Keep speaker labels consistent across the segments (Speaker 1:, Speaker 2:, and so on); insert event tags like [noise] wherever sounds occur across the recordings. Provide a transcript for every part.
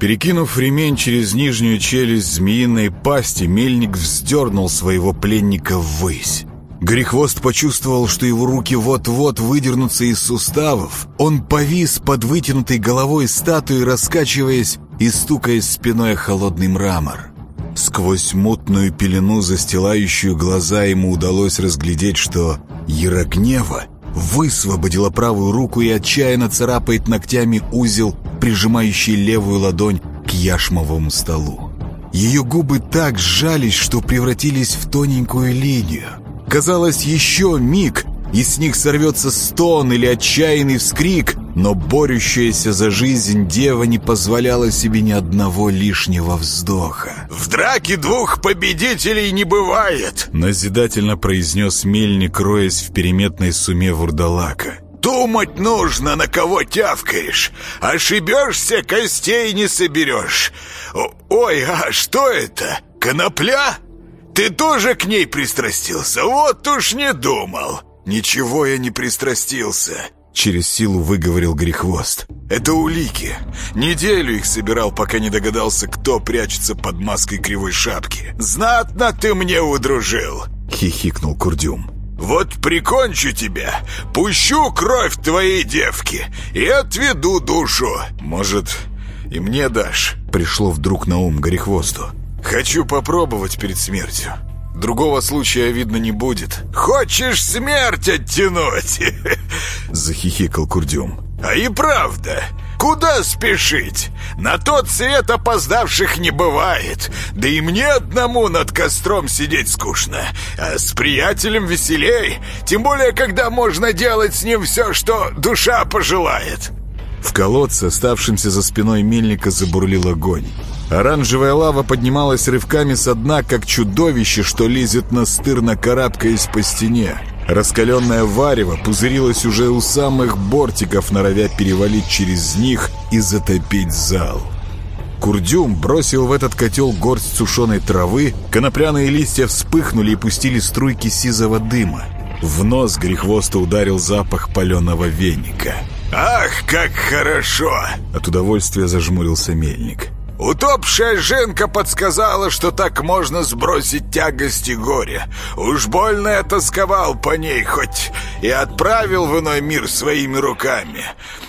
Speaker 1: Перекинув ремень через нижнюю челюсть змеиной пасти, мельник вздернул своего пленника ввысь. Грехвост почувствовал, что его руки вот-вот выдернутся из суставов. Он повис под вытянутой головой статуи, раскачиваясь и стукаясь спиной о холодный мрамор. Сквозь мутную пелену, застилающую глаза, ему удалось разглядеть, что Ярогнева высвободила правую руку и отчаянно царапает ногтями узел, прижимающий левую ладонь к яшмовому столу. Ее губы так сжались, что превратились в тоненькую линию. Казалось, еще миг, и с них сорвется стон или отчаянный вскрик, но борющаяся за жизнь дева не позволяла себе ни одного лишнего вздоха.
Speaker 2: «В драке двух победителей не бывает!»
Speaker 1: Назидательно произнес мельник, роясь в переметной суме вурдалака.
Speaker 2: «Думать нужно, на кого тявкаешь. Ошибешься, костей не соберешь. Ой, а что это? Конопля? Ты тоже к ней пристрастился? Вот уж не думал!» «Ничего я не пристрастился», — через силу выговорил Грехвост. «Это улики. Неделю их собирал, пока не догадался, кто прячется под маской кривой шапки. Знатно ты мне удружил!» — хихикнул Курдюм. «Вот прикончу тебя, пущу кровь твоей девки и отведу душу. Может, и мне дашь?» Пришло вдруг на ум Горехвосту. «Хочу попробовать перед смертью. Другого случая, видно, не будет. «Хочешь смерть оттянуть?» [laughs] Захихикал Курдюм. «А и правда, куда спешить? На тот свет опоздавших не бывает. Да и мне одному над костром сидеть скучно. А с приятелем веселей. Тем более, когда можно делать с ним все, что душа пожелает».
Speaker 1: В колодце, оставшемся за спиной мельника, забурлил огонь. Оранжевая лава поднималась рывками со дна, как чудовище, что лезет настырно, карабкаясь по стене. Раскаленное варево пузырилось уже у самых бортиков, норовя перевалить через них и затопить зал. Курдюм бросил в этот котел горсть сушеной травы, конопляные листья вспыхнули и пустили струйки сизого дыма. В нос грехвоста ударил запах паленого веника.
Speaker 2: «Ах, как хорошо!»
Speaker 1: От удовольствия зажмурился мельник.
Speaker 2: Утопшая Женка подсказала, что так можно сбросить тягости горя. Уж больно я тосковал по ней, хоть и отправил в иной мир своими руками.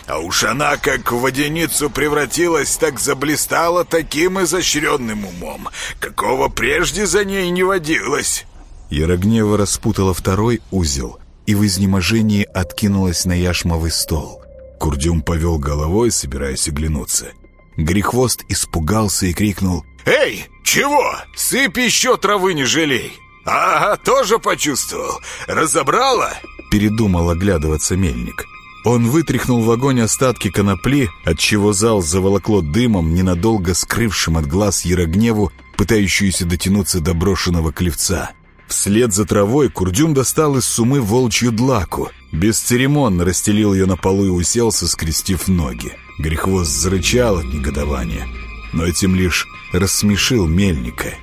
Speaker 2: А уж она, как в водяницу превратилась, так заблистала таким изощренным умом, какого прежде за ней не водилось.
Speaker 1: Ярогнева распутала второй узел и в изнеможении откинулась на яшмовый стол. Курдюм повел головой, собираясь оглянуться — Грехвост испугался и крикнул
Speaker 2: «Эй, чего? Сыпь еще травы не жалей!» «Ага, тоже почувствовал. Разобрала?»
Speaker 1: Передумал оглядываться мельник. Он вытряхнул в огонь остатки конопли, отчего зал заволокло дымом, ненадолго скрывшим от глаз Ярогневу, пытающуюся дотянуться до брошенного клевца. Вслед за травой Курдюм достал из сумы волчью длаку. Бесцеремонно расстелил ее на полу и уселся, скрестив ноги. Грехвост зарычал от негодования, но этим лишь рассмешил мельника.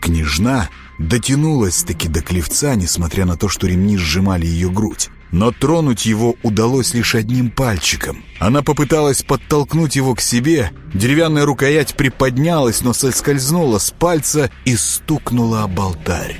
Speaker 1: Княжна дотянулась-таки до клевца, несмотря на то, что ремни сжимали ее грудь. Но тронуть его удалось лишь одним пальчиком. Она попыталась подтолкнуть его к себе. Деревянная рукоять приподнялась, но соскользнула с пальца и стукнула об алтарь.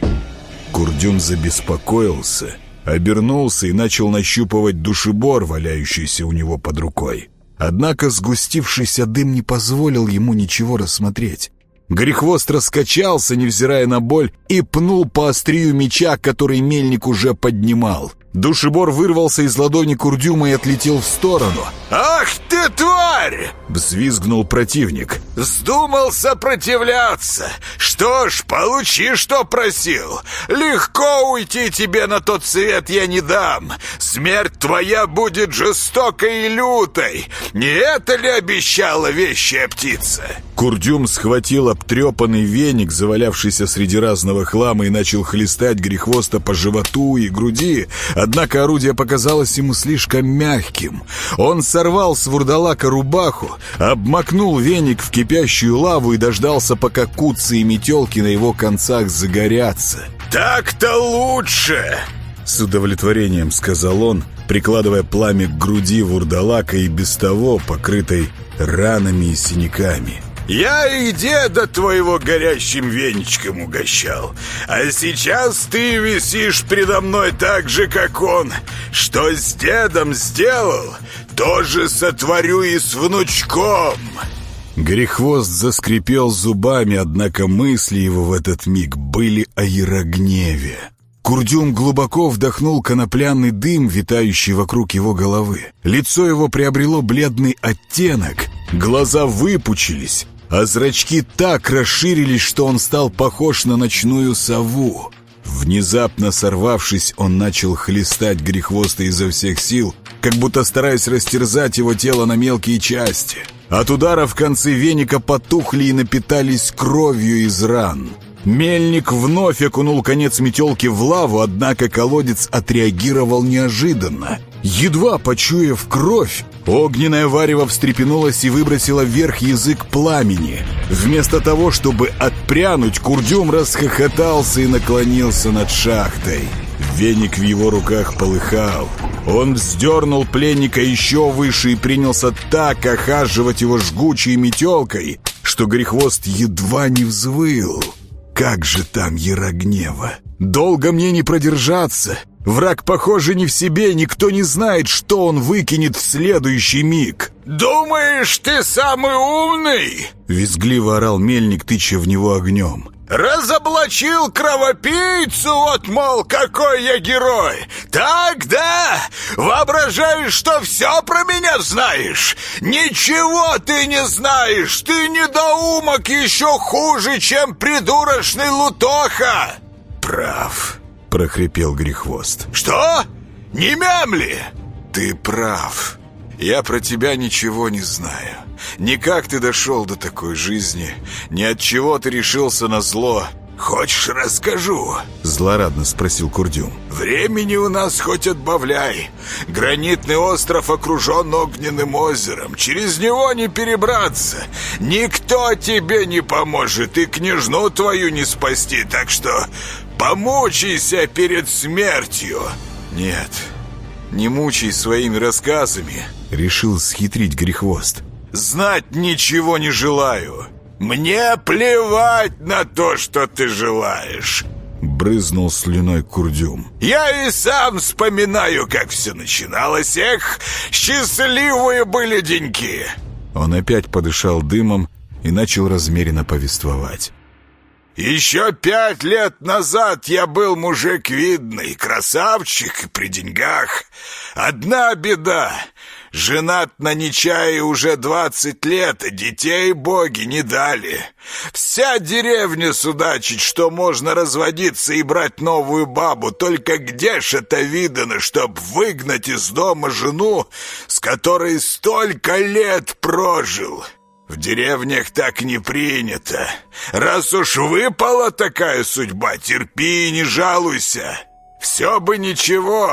Speaker 1: Курдюм забеспокоился, обернулся и начал нащупывать душебор, валяющийся у него под рукой. Однако сгустившийся дым не позволил ему ничего рассмотреть. Грехвост раскачался, невзирая на боль, и пнул по острию меча, который мельник уже поднимал. Душебор вырвался из ладони Курдюма и отлетел в сторону.
Speaker 2: «Ах ты, тварь!»
Speaker 1: — взвизгнул противник.
Speaker 2: «Вздумал сопротивляться! Что ж, получи, что просил! Легко уйти тебе на тот свет я не дам! Смерть твоя будет жестокой и лютой! Не это ли обещала вещая птица?»
Speaker 1: Курдюм схватил обтрепанный веник, завалявшийся среди разного хлама, и начал хлестать грехвоста по животу и груди, однако орудие показалось ему слишком мягким. Он сорвал с вурдалака рубаху, обмакнул веник в кипящую лаву и дождался, пока куцы и метелки на его концах загорятся.
Speaker 2: «Так-то лучше!»
Speaker 1: С удовлетворением сказал он, прикладывая пламя к груди вурдалака и без того покрытой ранами и синяками.
Speaker 2: «Я и деда твоего горящим венчиком угощал, а сейчас ты висишь предо мной так же, как он. Что с дедом сделал, то же сотворю и с внучком!»
Speaker 1: Грехвост заскрипел зубами, однако мысли его в этот миг были о Ярогневе. Курдюм глубоко вдохнул конопляный дым, витающий вокруг его головы. Лицо его приобрело бледный оттенок, глаза выпучились, а зрачки так расширились, что он стал похож на ночную сову. Внезапно сорвавшись, он начал хлестать грехвоста изо всех сил, как будто стараясь растерзать его тело на мелкие части. От ударов концы веника потухли и напитались кровью из ран. Мельник вновь окунул конец метелки в лаву, однако колодец отреагировал неожиданно. Едва почуяв кровь, огненное варево встрепенулось и выбросило вверх язык пламени. Вместо того, чтобы отпрянуть, Курдюм расхохотался и наклонился над шахтой. Веник в его руках полыхал. Он вздернул пленника еще выше и принялся так охаживать его жгучей метелкой, что Грехвост едва не взвыл. Как же там Ярогнева? Долго мне не продержаться. Враг, похоже, не в себе, никто не знает, что он выкинет в следующий миг.
Speaker 2: «Думаешь, ты самый умный?»
Speaker 1: Визгливо орал мельник, тыча в него огнем.
Speaker 2: Разоблачил кровопийцу, вот, мол, какой я герой. Так, да? Воображаешь, что все про меня знаешь? Ничего ты не знаешь. Ты недоумок еще хуже, чем придурочный Лутоха.
Speaker 1: Прав, прохрипел Грехвост.
Speaker 2: Что? Не мямли?
Speaker 1: Ты прав. Я про тебя ничего не знаю. Ни как ты дошел до такой жизни, ни от чего ты решился на зло.
Speaker 2: «Хочешь, расскажу?»
Speaker 1: — злорадно спросил Курдюм.
Speaker 2: «Времени у нас хоть отбавляй. Гранитный остров окружен огненным озером. Через него не перебраться. Никто тебе не поможет и княжну твою не спасти, так что помучайся перед смертью».
Speaker 1: «Нет, не мучай своими рассказами», — решил схитрить Грехвост.
Speaker 2: «Знать ничего не желаю. Мне плевать на то, что ты желаешь».
Speaker 1: Брызнул слюной Курдюм.
Speaker 2: «Я и сам вспоминаю, как все начиналось. Эх, счастливые были деньки!»
Speaker 1: Он опять подышал дымом и начал размеренно повествовать.
Speaker 2: Еще пять лет назад я был мужик видный, красавчик при деньгах. Одна беда. Женат на Нечае уже двадцать лет, и детей боги не дали. Вся деревня судачит, что можно разводиться и брать новую бабу, только где ж это видано, чтоб выгнать из дома жену, с которой столько лет прожил?» В деревнях так не принято. Раз уж выпала такая судьба, терпи и не жалуйся. Все бы ничего,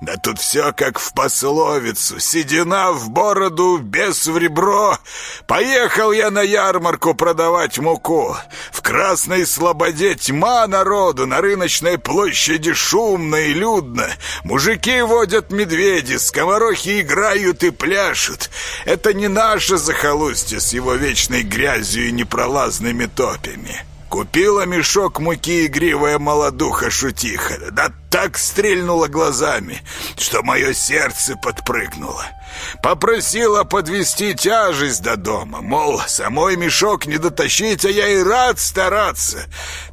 Speaker 2: да тут все как в пословицу. Седина в бороду, без в ребро. Поехал я на ярмарку продавать муку. В Красной Слободе тьма народу, на рыночной площади шумно и людно. Мужики водят медведи, скоморохи играют и пляшут. Это не наше захолустье с его вечной грязью и непролазными топями. Купила мешок муки игривая молодуха-шутиха, да так стрельнула глазами, что мое сердце подпрыгнуло. Попросила подвести тяжесть до дома, мол, самой мешок не дотащить, а я и рад стараться.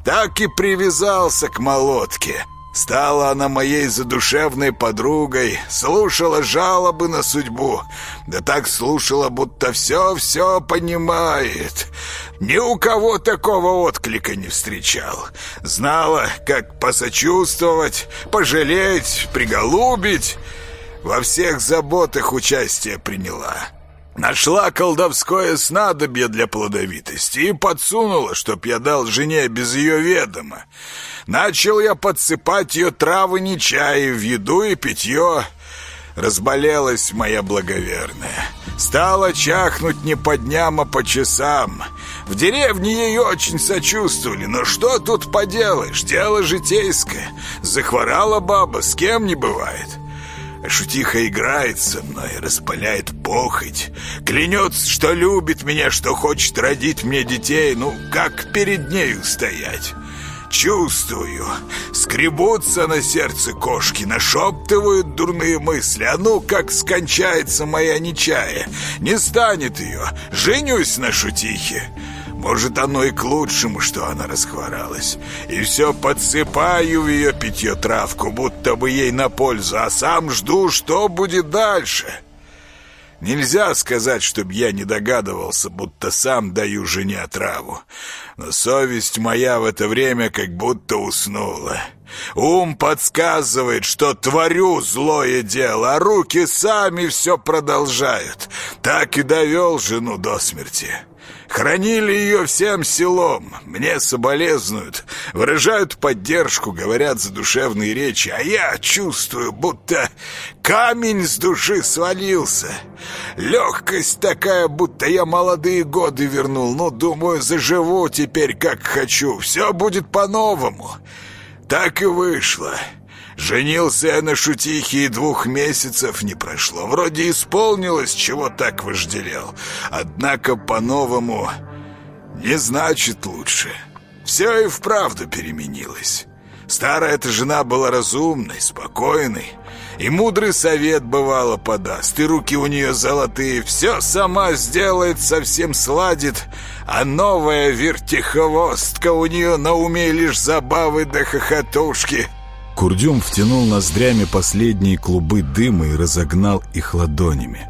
Speaker 2: Так и привязался к молотке». Стала она моей задушевной подругой, слушала жалобы на судьбу. Да так слушала, будто все-все понимает. Ни у кого такого отклика не встречал. Знала, как посочувствовать, пожалеть, приголубить. Во всех заботах участие приняла. Нашла колдовское снадобье для плодовитости и подсунула, чтоб я дал жене без ее ведома. Начал я подсыпать ее травы не чаи в еду и питье. Разболелась моя благоверная. Стала чахнуть не по дням, а по часам. В деревне ей очень сочувствовали, но что тут поделаешь, дело житейское. Захворала баба, с кем не бывает. А шутиха играет со мной, распаляет похоть. Клянется, что любит меня, что хочет родить мне детей. Ну, как перед нею стоять? Чувствую, скребутся на сердце кошки, нашептывают дурные мысли. А ну, как скончается моя нечая, не станет ее, женюсь на шутихе. Может, оно и к лучшему, что она расхворалась. И все подсыпаю в ее питье травку, будто бы ей на пользу, а сам жду, что будет дальше. Нельзя сказать, чтоб я не догадывался, будто сам даю жене отраву. Но совесть моя в это время как будто уснула. Ум подсказывает, что творю злое дело, а руки сами все продолжают. Так и довел жену до смерти. Хранили ее всем селом. Мне соболезнуют, выражают поддержку, говорят задушевные речи, а я чувствую, будто камень с души свалился. Легкость такая, будто я молодые годы вернул. Ну, думаю, заживу теперь как хочу. Все будет по-новому. Так и вышло. Женился я на шутихе, и двух месяцев не прошло. Вроде исполнилось, чего так вожделел. Однако по-новому не значит лучше. Все и вправду переменилось. Старая эта жена была разумной, спокойной, и мудрый совет бывало подаст, и руки у нее золотые, все сама сделает, совсем сладит, а новая вертихвостка у нее на уме лишь забавы да хохотушки.
Speaker 1: Курдюм втянул ноздрями последние клубы дыма и разогнал их ладонями.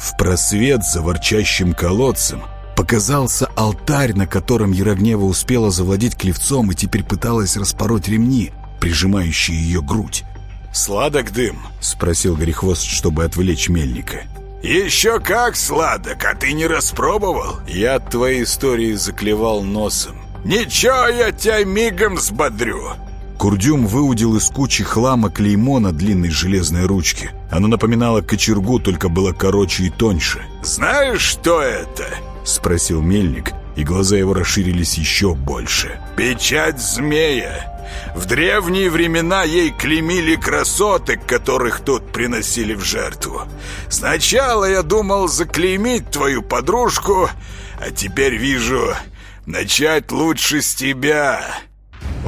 Speaker 1: В просвет за ворчащим колодцем показался алтарь, на котором Ярогнева успела завладеть клевцом и теперь пыталась распороть ремни, прижимающие ее грудь.
Speaker 2: «Сладок дым?» — спросил Грехвост, чтобы отвлечь мельника. «Еще как сладок, а ты не распробовал?» Я от твоей истории заклевал носом. «Ничего, я тебя мигом взбодрю!»
Speaker 1: Курдюм выудил из кучи хлама клеймо на длинной железной ручке. Оно напоминало кочергу, только было короче и тоньше.
Speaker 2: «Знаешь, что это?»
Speaker 1: — спросил мельник, и глаза его расширились еще больше.
Speaker 2: «Печать змея! В древние времена ей клеймили красоток, которых тут приносили в жертву. Сначала я думал заклеймить твою подружку, а теперь вижу, начать лучше с тебя».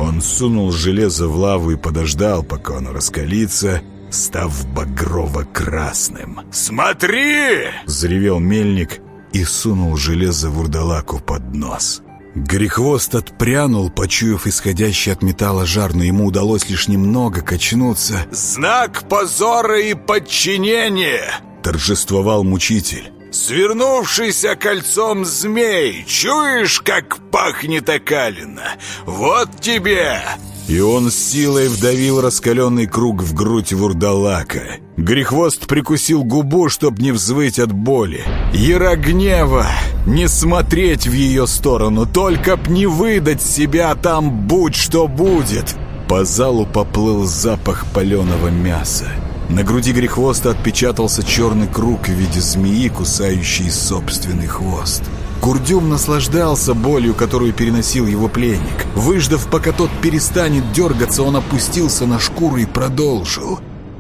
Speaker 1: Он сунул железо в лаву и подождал, пока оно раскалится, став багрово-красным.
Speaker 2: «Смотри!»
Speaker 1: — заревел мельник и сунул железо вурдалаку под нос. Грехвост отпрянул, почуяв исходящий от металла жар, но ему удалось лишь немного качнуться.
Speaker 2: «Знак позора и подчинения!»
Speaker 1: — торжествовал мучитель.
Speaker 2: Свернувшийся кольцом змей, чуешь, как пахнет окалина? Вот тебе!»
Speaker 1: И он силой вдавил раскаленный круг в грудь вурдалака. Грехвост прикусил губу, чтобы не взвыть от боли. Яра гнева! Не смотреть в ее сторону, только б не выдать себя, там будь что будет! По залу поплыл запах паленого мяса. На груди грехвоста отпечатался черный круг в виде змеи, кусающей собственный хвост. Курдюм наслаждался болью, которую переносил его пленник. Выждав, пока тот перестанет дергаться, он опустился на шкуру и продолжил.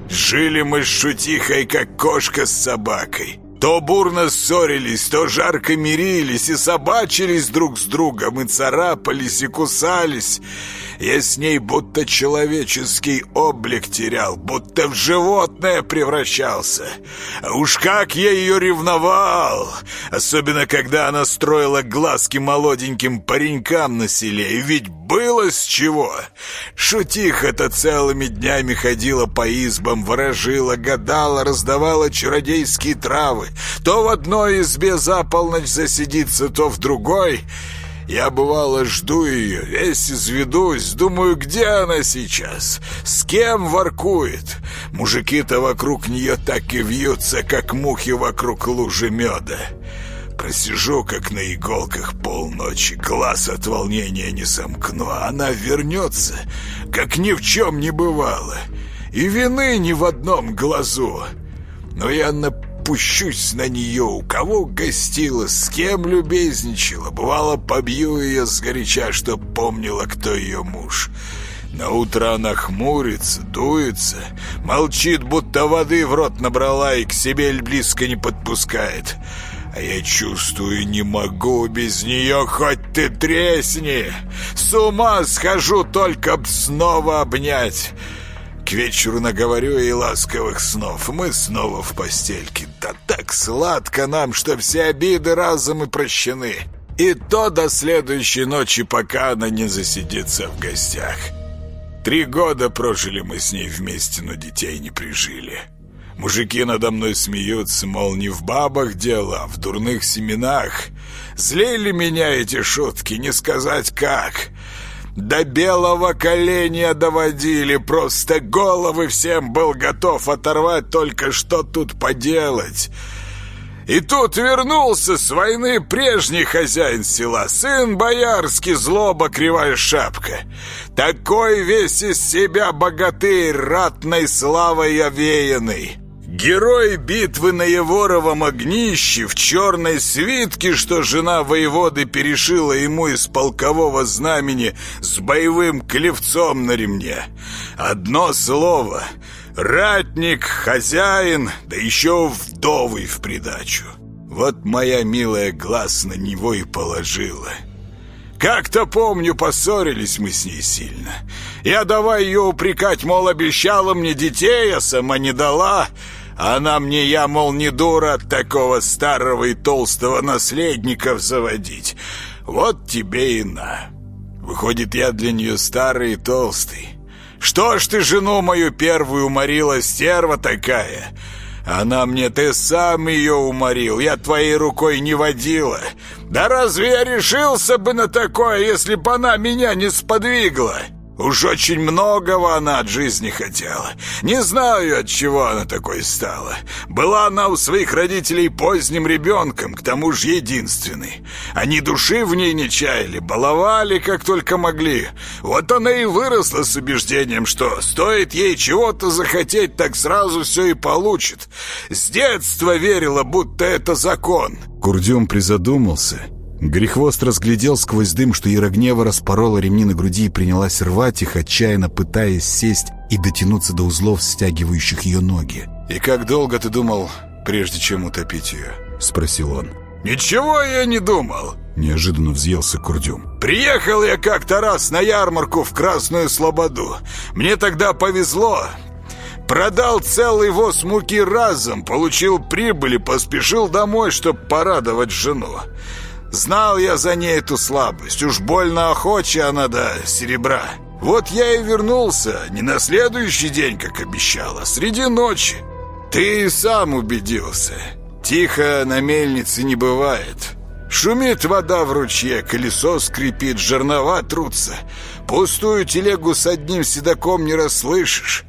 Speaker 2: «Жили мы с шутихой, как кошка с собакой. То бурно ссорились, то жарко мирились и собачились друг с другом, и царапались, и кусались. Я с ней будто человеческий облик терял, будто в животное превращался. Уж как я ее ревновал! Особенно, когда она строила глазки молоденьким паренькам на селе. И ведь было с чего. Шутиха-то целыми днями ходила по избам, ворожила, гадала, раздавала чародейские травы. То в одной избе за полночь засидится, то в другой... Я, бывало, жду ее, весь изведусь, думаю, где она сейчас, с кем воркует. Мужики-то вокруг нее так и вьются, как мухи вокруг лужи меда. Просижу, как на иголках полночи, глаз от волнения не сомкну, она вернется, как ни в чем не бывало, и вины ни в одном глазу. Но я на напущусь на нее, у кого гостила, с кем любезничала. Бывало, побью ее сгоряча, чтоб помнила, кто ее муж. На утро она хмурится, дуется, молчит, будто воды в рот набрала и к себе близко не подпускает. А я чувствую, не могу без нее, хоть ты тресни. С ума схожу, только б снова обнять. Вечеру наговорю и ласковых снов. Мы снова в постельке. Да так сладко нам, что все обиды разом и прощены. И то до следующей ночи, пока она не засидится в гостях. Три года прожили мы с ней вместе, но детей не прижили. Мужики надо мной смеются, мол, не в бабах дело, а в дурных семенах. Злили меня эти шутки, не сказать как. До белого коленя доводили, просто головы всем был готов оторвать, только что тут поделать. И тут вернулся с войны прежний хозяин села, сын боярский, злоба кривая шапка. Такой весь из себя богатырь, ратной славой овеянный. Герой битвы на Еворовом огнище в черной свитке, что жена воеводы перешила ему из полкового знамени с боевым клевцом на ремне. Одно слово — ратник, хозяин, да еще вдовый в придачу. Вот моя милая глаз на него и положила. Как-то помню, поссорились мы с ней сильно. Я давай ее упрекать, мол, обещала мне детей, а сама не дала — она мне, я, мол, не дура от такого старого и толстого наследников заводить. Вот тебе и на. Выходит, я для нее старый и толстый. Что ж ты жену мою первую уморила, стерва такая? Она мне, ты сам ее уморил, я твоей рукой не водила. Да разве я решился бы на такое, если бы она меня не сподвигла?» Уж очень многого она от жизни хотела. Не знаю, от чего она такой стала. Была она у своих родителей поздним ребенком, к тому же единственной. Они души в ней не чаяли, баловали как только могли. Вот она и выросла с убеждением, что стоит ей чего-то захотеть, так сразу все и получит. С детства верила, будто это закон.
Speaker 1: Курдюм призадумался Грехвост разглядел сквозь дым, что Ярогнева распорола ремни на груди и принялась рвать их, отчаянно пытаясь сесть и дотянуться до узлов, стягивающих ее ноги.
Speaker 2: «И как долго ты думал, прежде чем утопить ее?»
Speaker 1: — спросил он.
Speaker 2: «Ничего я не думал!»
Speaker 1: — неожиданно взъелся Курдюм.
Speaker 2: «Приехал я как-то раз на ярмарку в Красную Слободу. Мне тогда повезло. Продал целый воз муки разом, получил прибыль и поспешил домой, чтобы порадовать жену. Знал я за ней эту слабость, уж больно охоча она до серебра. Вот я и вернулся, не на следующий день, как обещала, среди ночи. Ты и сам убедился. Тихо на мельнице не бывает. Шумит вода в ручье, колесо скрипит, жернова трутся. Пустую телегу с одним седаком не расслышишь.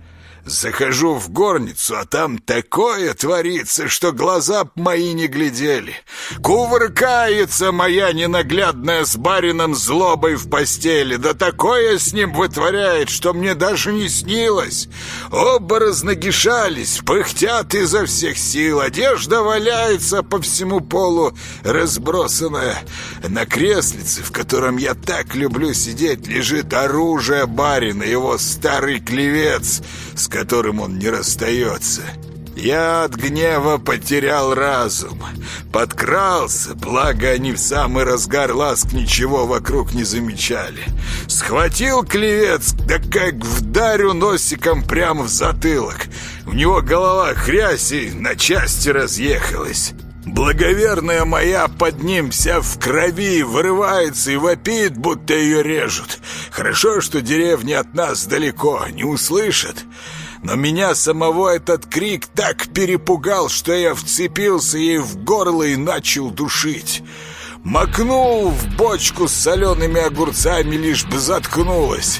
Speaker 2: Захожу в горницу, а там такое творится, что глаза б мои не глядели. Кувыркается моя ненаглядная с барином злобой в постели, да такое с ним вытворяет, что мне даже не снилось. Оба разногишались, пыхтят изо всех сил, одежда валяется по всему полу, разбросанная. На креслице, в котором я так люблю сидеть, лежит оружие барина, его старый клевец, с которым он не расстается. Я от гнева потерял разум. Подкрался, благо они в самый разгар ласк ничего вокруг не замечали. Схватил клевец, да как вдарю носиком прямо в затылок. У него голова хрясь и на части разъехалась. Благоверная моя под ним вся в крови вырывается и вопит, будто ее режут. Хорошо, что деревня от нас далеко, не услышат. Но меня самого этот крик так перепугал, что я вцепился ей в горло и начал душить. Макнул в бочку с солеными огурцами, лишь бы заткнулась.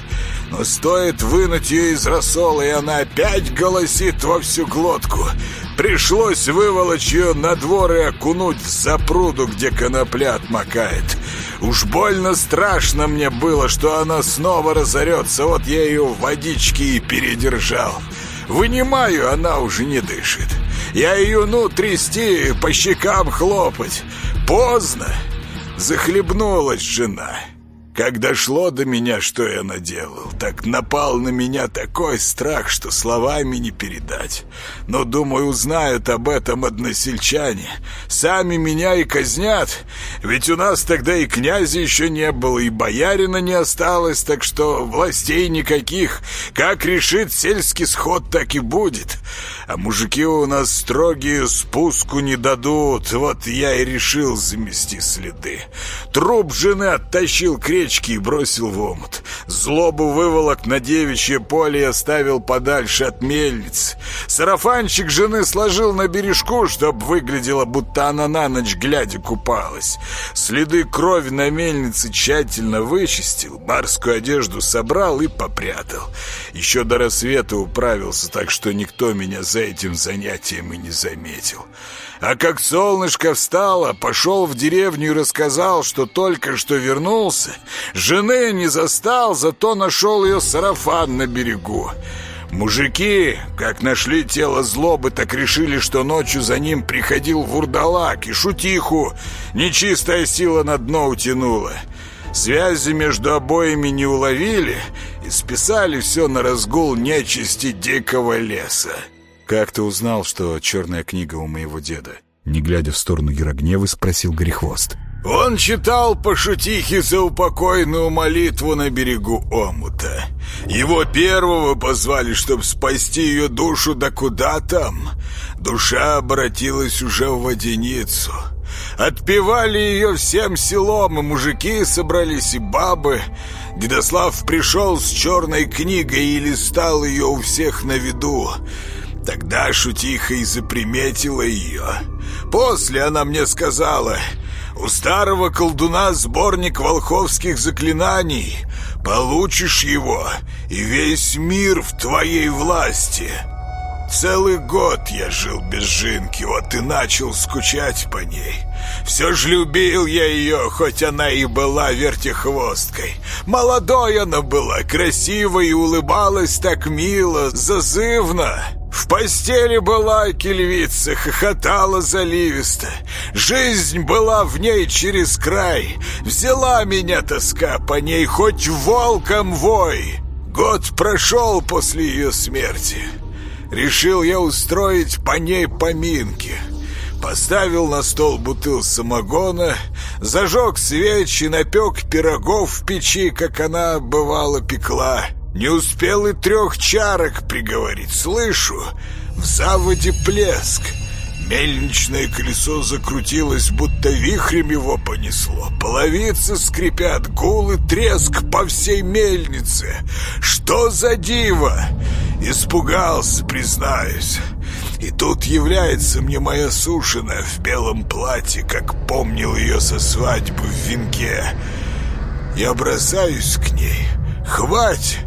Speaker 2: Но стоит вынуть ее из рассола, и она опять голосит во всю глотку. Пришлось выволочь ее на двор и окунуть в запруду, где конопля отмокает. Уж больно страшно мне было, что она снова разорется. Вот я ее в водичке и передержал. Вынимаю, она уже не дышит. Я ее, ну, трясти, по щекам хлопать. Поздно. Захлебнулась жена. Как дошло до меня, что я наделал, так напал на меня такой страх, что словами не передать. Но, думаю, узнают об этом односельчане. Сами меня и казнят, ведь у нас тогда и князя еще не было, и боярина не осталось, так что властей никаких. Как решит сельский сход, так и будет. А мужики у нас строгие, спуску не дадут. Вот я и решил замести следы. Труп жены оттащил к речке и бросил в омут. Злобу выволок на девичье поле и оставил подальше от мельниц. Сарафанчик жены сложил на бережку, чтоб выглядело, будто она на ночь глядя купалась. Следы крови на мельнице тщательно вычистил, барскую одежду собрал и попрятал. Еще до рассвета управился, так что никто меня за этим занятием и не заметил. А как солнышко встало, пошел в деревню и рассказал, что только что вернулся. Жены не застал, зато нашел ее сарафан на берегу. Мужики, как нашли тело злобы, так решили, что ночью за ним приходил вурдалак и шутиху. Нечистая сила на дно утянула. Связи между обоими не уловили и списали все на разгул нечисти дикого леса.
Speaker 1: «Как ты узнал, что черная книга у моего деда?» Не глядя в сторону Ярогневы, спросил Горехвост.
Speaker 2: Он читал по шутихе за упокойную молитву на берегу омута. Его первого позвали, чтобы спасти ее душу, да куда там? Душа обратилась уже в водяницу. Отпевали ее всем селом, и мужики собрались, и бабы. Дедослав пришел с черной книгой и листал ее у всех на виду. Тогда шутиха и заприметила ее. После она мне сказала, «У старого колдуна сборник волховских заклинаний. Получишь его, и весь мир в твоей власти». Целый год я жил без Жинки, вот и начал скучать по ней. Все ж любил я ее, хоть она и была вертихвосткой. Молодой она была, красивой и улыбалась так мило, зазывно. В постели была кельвица, хохотала заливисто. Жизнь была в ней через край. Взяла меня тоска по ней, хоть волком вой. Год прошел после ее смерти. Решил я устроить по ней поминки. Поставил на стол бутыл самогона, зажег свечи, напек пирогов в печи, как она, бывало, пекла — не успел и трех чарок приговорить. Слышу, в заводе плеск. Мельничное колесо закрутилось, будто вихрем его понесло. Половицы скрипят, гул и треск по всей мельнице. Что за диво? Испугался, признаюсь. И тут является мне моя сушина в белом платье, как помнил ее со свадьбы в венке. Я бросаюсь к ней. Хвать!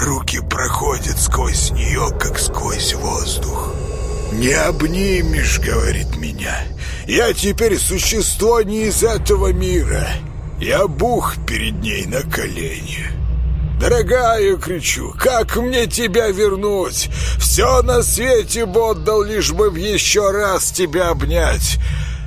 Speaker 2: Руки проходят сквозь нее, как сквозь воздух. «Не обнимешь», — говорит меня. «Я теперь существо не из этого мира. Я бух перед ней на колени». «Дорогая!» — кричу. «Как мне тебя вернуть? Все на свете бы отдал, лишь бы еще раз тебя обнять.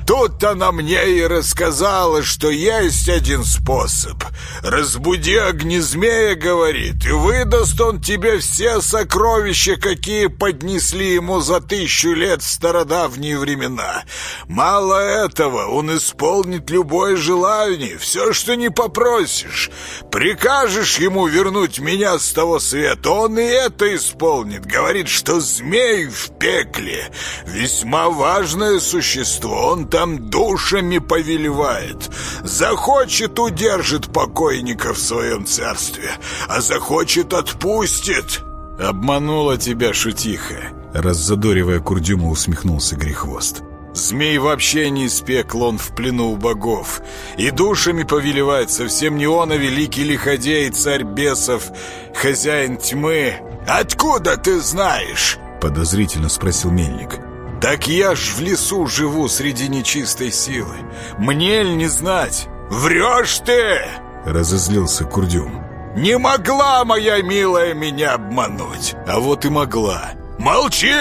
Speaker 2: Тут она мне и рассказала, что есть один способ. «Разбуди огнезмея», — говорит, «и выдаст он тебе все сокровища, какие поднесли ему за тысячу лет стародавние времена. Мало этого, он исполнит любое желание, все, что не попросишь. Прикажешь ему вернуть меня с того света, он и это исполнит. Говорит, что змей в пекле весьма важное существо, он там душами повелевает. Захочет, удержит покойника в своем царстве, а захочет, отпустит.
Speaker 1: Обманула тебя шутиха. Раззадоривая Курдюма, усмехнулся Грехвост.
Speaker 2: Змей вообще не из пекла, он в плену у богов. И душами повелевает совсем не он, а великий лиходей, царь бесов, хозяин тьмы. «Откуда ты знаешь?»
Speaker 1: Подозрительно спросил Мельник.
Speaker 2: «Так я ж в лесу живу среди нечистой силы. Мне ль не знать? Врешь ты!»
Speaker 1: Разозлился Курдюм.
Speaker 2: Не могла моя милая меня обмануть. А вот и могла. Молчи!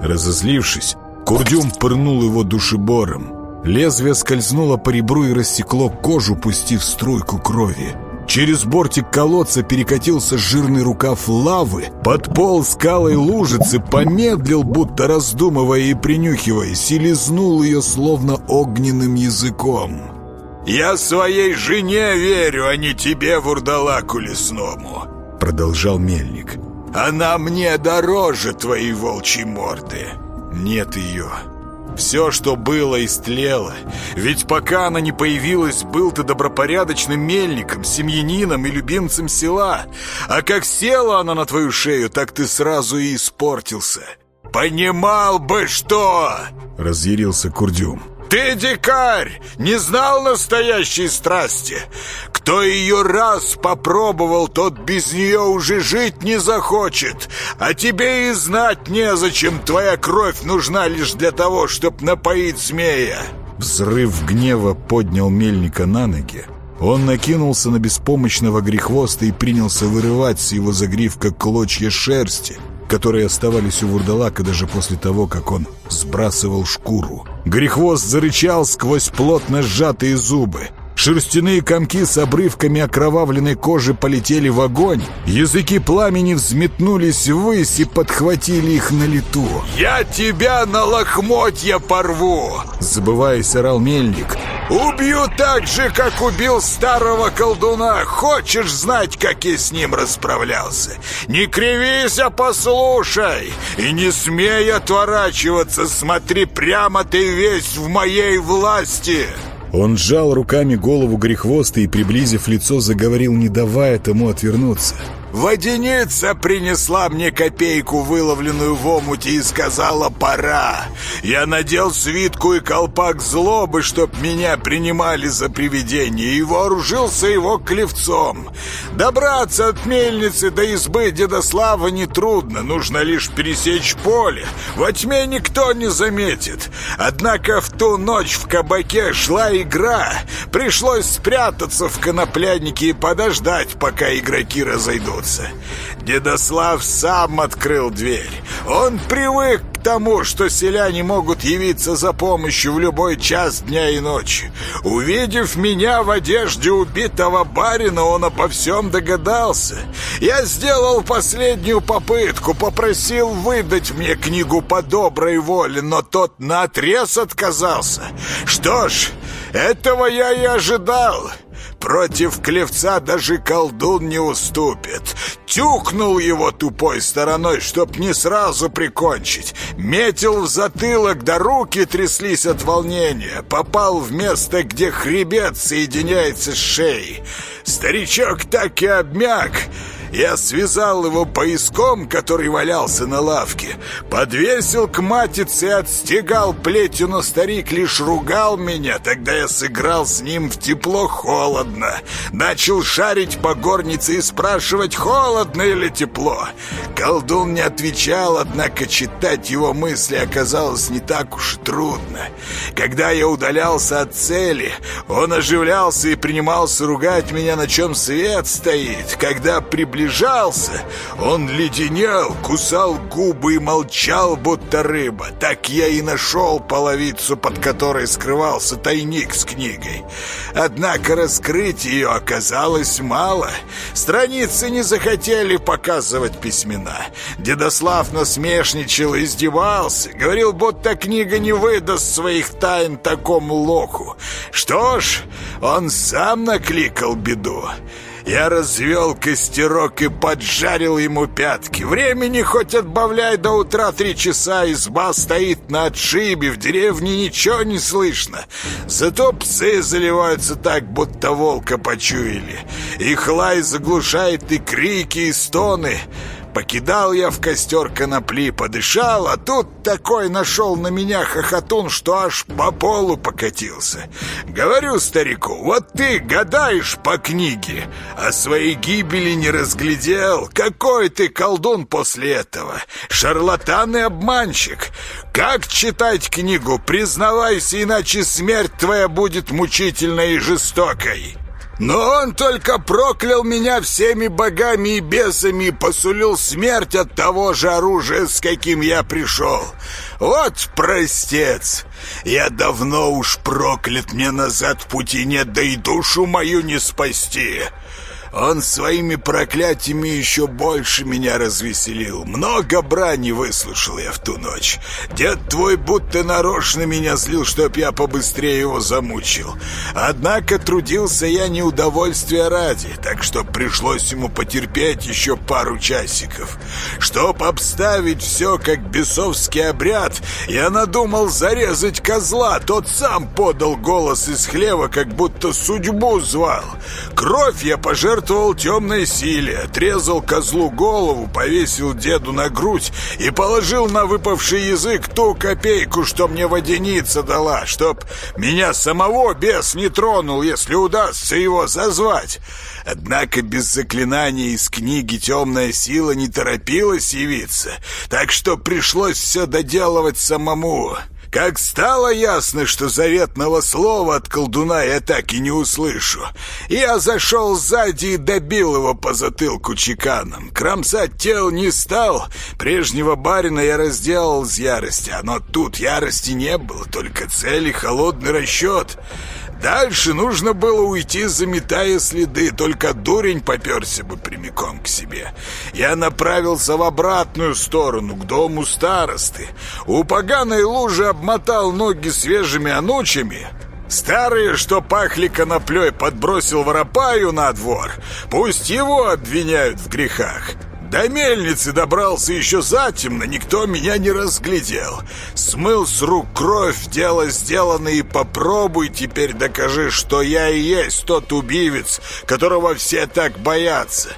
Speaker 1: Разозлившись, Курдюм пырнул его душебором. Лезвие скользнуло по ребру и рассекло кожу, пустив струйку крови. Через бортик колодца перекатился жирный рукав лавы, подполз скалой лужицы, помедлил, будто раздумывая и принюхиваясь, и лизнул ее словно огненным языком.
Speaker 2: «Я своей жене верю, а не тебе, вурдалаку лесному», — продолжал мельник. «Она мне дороже твоей волчьей морды. Нет ее». Все, что было, истлело. Ведь пока она не появилась, был ты добропорядочным мельником, семьянином и любимцем села. А как села она на твою шею, так ты сразу и испортился. «Понимал бы, что!» — разъярился Курдюм. Ты, дикарь, не знал настоящей страсти. Кто ее раз попробовал, тот без нее уже жить не захочет. А тебе и знать незачем. Твоя кровь нужна лишь для того, чтобы напоить змея.
Speaker 1: Взрыв гнева поднял мельника на ноги. Он накинулся на беспомощного грехвоста и принялся вырывать с его загривка клочья шерсти — которые оставались у вурдалака даже после того, как он сбрасывал шкуру. Грехвост зарычал сквозь плотно сжатые зубы. Шерстяные комки с обрывками окровавленной кожи полетели в огонь. Языки пламени взметнулись ввысь и подхватили их на лету.
Speaker 2: «Я тебя на лохмотья порву!» Забываясь, орал мельник. «Убью так же, как убил старого колдуна! Хочешь знать, как я с ним расправлялся? Не кривись, а послушай! И не смей отворачиваться, смотри прямо ты весь в моей власти!»
Speaker 1: Он сжал руками голову грехвоста и, приблизив лицо, заговорил, не давая тому отвернуться.
Speaker 2: Водяница принесла мне копейку, выловленную в омуте, и сказала «пора». Я надел свитку и колпак злобы, чтоб меня принимали за привидение, и вооружился его клевцом. Добраться от мельницы до избы Дедослава нетрудно, нужно лишь пересечь поле. Во тьме никто не заметит. Однако в ту ночь в кабаке шла игра. Пришлось спрятаться в конопляннике и подождать, пока игроки разойдутся вернуться. Дедослав сам открыл дверь. Он привык к тому, что селяне могут явиться за помощью в любой час дня и ночи. Увидев меня в одежде убитого барина, он обо всем догадался. Я сделал последнюю попытку, попросил выдать мне книгу по доброй воле, но тот наотрез отказался. Что ж, этого я и ожидал. Против клевца даже колдун не уступит. Тюкнул его тупой стороной, чтоб не сразу прикончить. Метил в затылок, да руки тряслись от волнения. Попал в место, где хребет соединяется с шеей. Старичок так и обмяк. Я связал его пояском, который валялся на лавке, подвесил к матице и отстегал плетью, но старик лишь ругал меня. Тогда я сыграл с ним в тепло-холодно. Начал шарить по горнице и спрашивать, холодно или тепло. Колдун не отвечал, однако читать его мысли оказалось не так уж трудно. Когда я удалялся от цели, он оживлялся и принимался ругать меня, на чем свет стоит. Когда приближался приближался, он леденел, кусал губы и молчал, будто рыба. Так я и нашел половицу, под которой скрывался тайник с книгой. Однако раскрыть ее оказалось мало. Страницы не захотели показывать письмена. Дедослав насмешничал и издевался. Говорил, будто книга не выдаст своих тайн такому лоху. Что ж, он сам накликал беду. Я развел костерок и поджарил ему пятки. Времени хоть отбавляй до утра три часа, изба стоит на отшибе, в деревне ничего не слышно. Зато псы заливаются так, будто волка почуяли. Их лай заглушает и крики, и стоны. Покидал я в костер конопли, подышал, а тут такой нашел на меня хохотун, что аж по полу покатился. Говорю старику, вот ты гадаешь по книге, а своей гибели не разглядел. Какой ты колдун после этого? Шарлатан и обманщик. Как читать книгу? Признавайся, иначе смерть твоя будет мучительной и жестокой. Но он только проклял меня всеми богами и бесами и посулил смерть от того же оружия, с каким я пришел. Вот простец! Я давно уж проклят, мне назад пути нет, да и душу мою не спасти!» Он своими проклятиями еще больше меня развеселил. Много брани выслушал я в ту ночь. Дед твой будто нарочно меня злил, чтоб я побыстрее его замучил. Однако трудился я не удовольствия ради, так что пришлось ему потерпеть еще пару часиков. Чтоб обставить все как бесовский обряд, я надумал зарезать козла. Тот сам подал голос из хлева, как будто судьбу звал. Кровь я пожертвовал пожертвовал темной силе, отрезал козлу голову, повесил деду на грудь и положил на выпавший язык ту копейку, что мне водяница дала, чтоб меня самого бес не тронул, если удастся его зазвать. Однако без заклинания из книги «Темная сила» не торопилась явиться, так что пришлось все доделывать самому. Как стало ясно, что заветного слова от колдуна я так и не услышу, я зашел сзади и добил его по затылку чеканом. Кромсать тел не стал, прежнего барина я разделал с ярости, но тут ярости не было, только цель и холодный расчет. Дальше нужно было уйти, заметая следы, только дурень поперся бы прямиком к себе. Я направился в обратную сторону, к дому старосты. У поганой лужи обмотал ноги свежими анучами, Старые, что пахли коноплей, подбросил воропаю на двор. Пусть его обвиняют в грехах. До мельницы добрался еще затемно, никто меня не разглядел. Смыл с рук кровь, дело сделано, и попробуй теперь докажи, что я и есть тот убивец, которого все так боятся.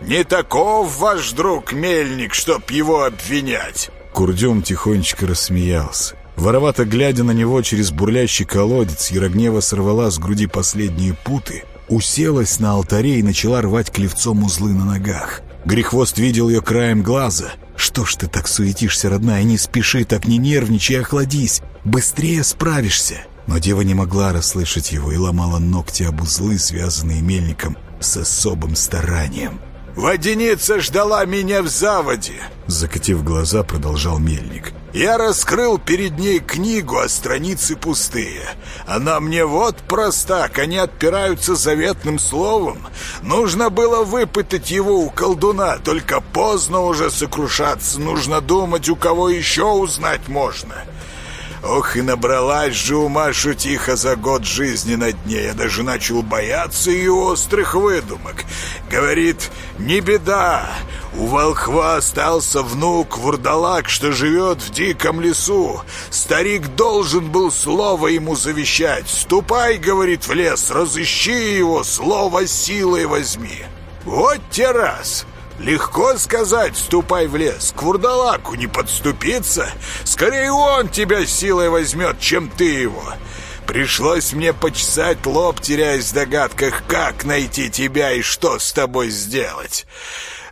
Speaker 2: Не таков ваш друг мельник, чтоб его обвинять».
Speaker 1: Курдюм тихонечко рассмеялся. Воровато глядя на него через бурлящий колодец, Ярогнева сорвала с груди последние путы, уселась на алтаре и начала рвать клевцом узлы на ногах. Грехвост видел ее краем глаза. «Что ж ты так суетишься, родная? Не спеши, так не нервничай, охладись. Быстрее справишься!» Но дева не могла расслышать его и ломала ногти об узлы, связанные мельником, с особым старанием.
Speaker 2: «Водяница ждала меня в заводе!»
Speaker 1: Закатив глаза, продолжал мельник.
Speaker 2: Я раскрыл перед ней книгу, а страницы пустые. Она мне вот простак, они отпираются заветным словом. Нужно было выпытать его у колдуна, только поздно уже сокрушаться. Нужно думать, у кого еще узнать можно. Ох, и набралась же ума шутиха за год жизни на дне. Я даже начал бояться ее острых выдумок. Говорит, не беда, у волхва остался внук Вурдалак, что живет в диком лесу. Старик должен был слово ему завещать. «Ступай, — говорит, — в лес, разыщи его, слово силой возьми». Вот те раз! Легко сказать, ступай в лес, к вурдалаку не подступиться. Скорее он тебя силой возьмет, чем ты его. Пришлось мне почесать лоб, теряясь в догадках, как найти тебя и что с тобой сделать.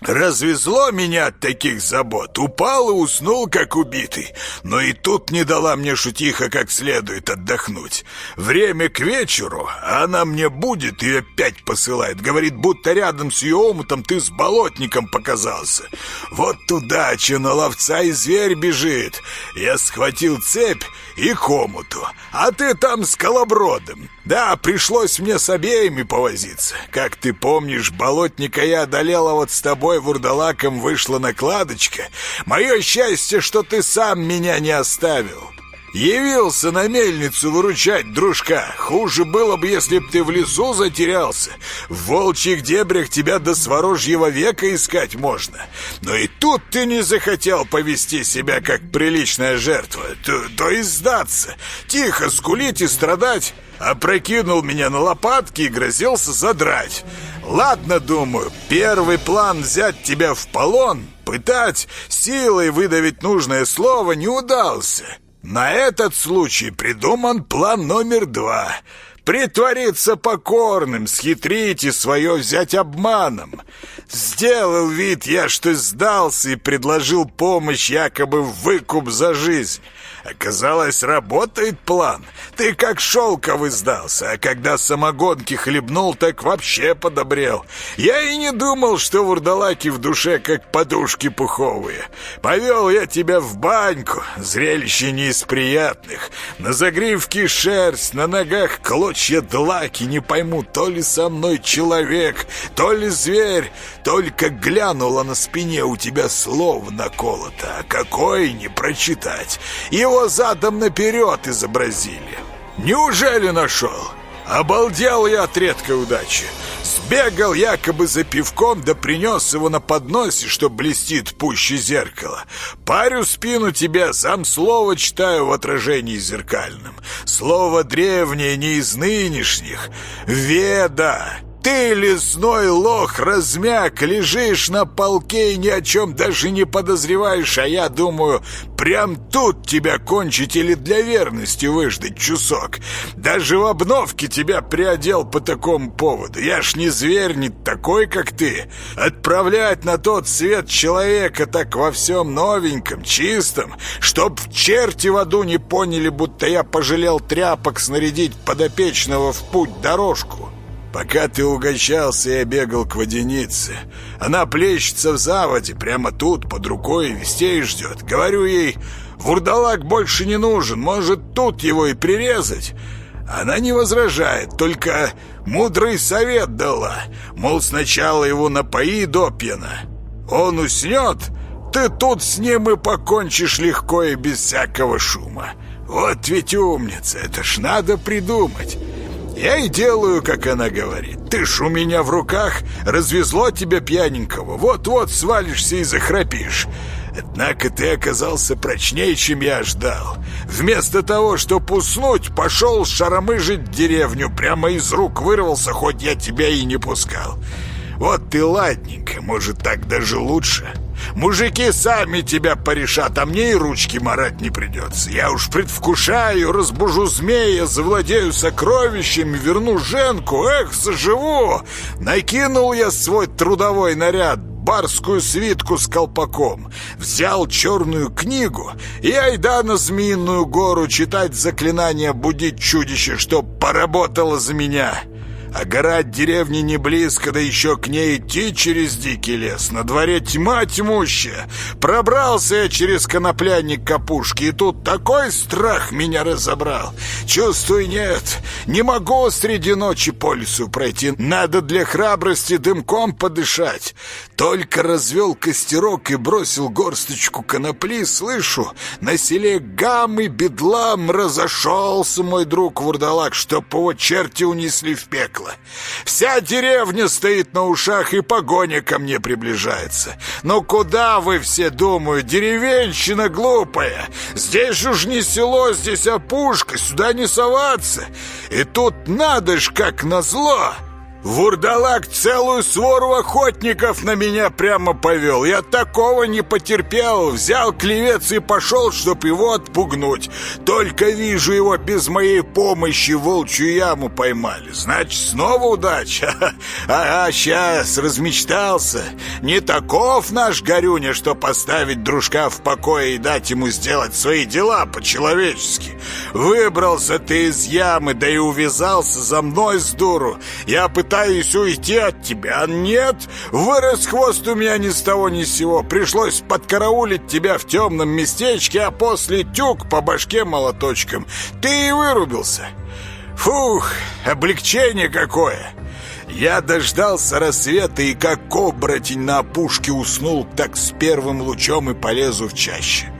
Speaker 2: Развезло меня от таких забот. Упал и уснул, как убитый. Но и тут не дала мне шутиха как следует отдохнуть. Время к вечеру, а она мне будет и опять посылает. Говорит, будто рядом с ее омутом ты с болотником показался. Вот удача, на ловца и зверь бежит. Я схватил цепь и к омуту. А ты там с колобродом. Да, пришлось мне с обеими повозиться. Как ты помнишь, болотника я одолела вот с тобой вурдалаком, вышла накладочка. Мое счастье, что ты сам меня не оставил. Явился на мельницу выручать дружка. Хуже было бы, если б ты в лесу затерялся. В волчьих дебрях тебя до сворожьего века искать можно. Но и тут ты не захотел повести себя как приличная жертва. То, то и сдаться. Тихо скулить и страдать. Опрокинул меня на лопатки и грозился задрать. Ладно, думаю, первый план взять тебя в полон, пытать, силой выдавить нужное слово не удался. На этот случай придуман план номер два. Притвориться покорным, схитрить и свое взять обманом. Сделал вид я, что сдался и предложил помощь якобы в выкуп за жизнь. Оказалось, работает план. Ты как шелковый сдался, а когда самогонки хлебнул, так вообще подобрел. Я и не думал, что вурдалаки в душе как подушки пуховые. Повел я тебя в баньку, зрелище не из приятных. На загривке шерсть, на ногах клочья длаки, не пойму, то ли со мной человек, то ли зверь. Только глянула на спине у тебя слово наколото, а какое не прочитать. Его его задом наперед изобразили. Неужели нашел? Обалдел я от редкой удачи. Сбегал якобы за пивком, да принес его на подносе, что блестит пуще зеркала. Парю спину тебе, сам слово читаю в отражении зеркальном. Слово древнее, не из нынешних. Веда. Ты, лесной лох, размяк, лежишь на полке и ни о чем даже не подозреваешь, а я думаю, прям тут тебя кончить или для верности выждать чусок. Даже в обновке тебя приодел по такому поводу. Я ж не зверь, не такой, как ты. Отправлять на тот свет человека так во всем новеньком, чистом, чтоб в черти в аду не поняли, будто я пожалел тряпок снарядить подопечного в путь дорожку. Пока ты угощался, я бегал к водянице. Она плещется в заводе, прямо тут, под рукой, вестей ждет. Говорю ей, вурдалак больше не нужен, может, тут его и прирезать. Она не возражает, только мудрый совет дала. Мол, сначала его напои до пьяна. Он уснет, ты тут с ним и покончишь легко и без всякого шума. Вот ведь умница, это ж надо придумать. Я и делаю, как она говорит. Ты ж у меня в руках, развезло тебя пьяненького. Вот-вот свалишься и захрапишь. Однако ты оказался прочнее, чем я ждал. Вместо того, чтобы уснуть, пошел шаромыжить деревню. Прямо из рук вырвался, хоть я тебя и не пускал. Вот ты ладненько, может, так даже лучше. Мужики сами тебя порешат, а мне и ручки марать не придется. Я уж предвкушаю, разбужу змея, завладею сокровищами, верну Женку. Эх, заживу! Накинул я свой трудовой наряд, барскую свитку с колпаком, взял черную книгу и айда на Змеиную гору читать заклинания будить чудище, чтоб поработало за меня». А гора от деревни не близко, да еще к ней идти через дикий лес. На дворе тьма тьмущая. Пробрался я через коноплянник капушки, и тут такой страх меня разобрал. Чувствую, нет, не могу среди ночи по лесу пройти. Надо для храбрости дымком подышать. Только развел костерок и бросил горсточку конопли, слышу, на селе гам и бедлам разошелся мой друг Вурдалак, чтоб его черти унесли в пекло пекло. Вся деревня стоит на ушах, и погоня ко мне приближается. Но куда вы все, думаю, деревенщина глупая? Здесь уж не село, здесь опушка, сюда не соваться. И тут надо ж, как назло, Вурдалак целую свору охотников на меня прямо повел. Я такого не потерпел. Взял клевец и пошел, чтоб его отпугнуть. Только вижу его без моей помощи волчью яму поймали. Значит, снова удача. [laughs] Ага, сейчас, размечтался. Не таков наш Горюня, что поставить дружка в покое и дать ему сделать свои дела по-человечески. Выбрался ты из ямы, да и увязался за мной с дуру. Я пытался пытаюсь уйти от тебя. Нет, вырос хвост у меня ни с того ни с сего. Пришлось подкараулить тебя в темном местечке, а после тюк по башке молоточком. Ты и вырубился. Фух, облегчение какое!» Я дождался рассвета и как оборотень на опушке уснул, так с первым лучом и полезу в чаще.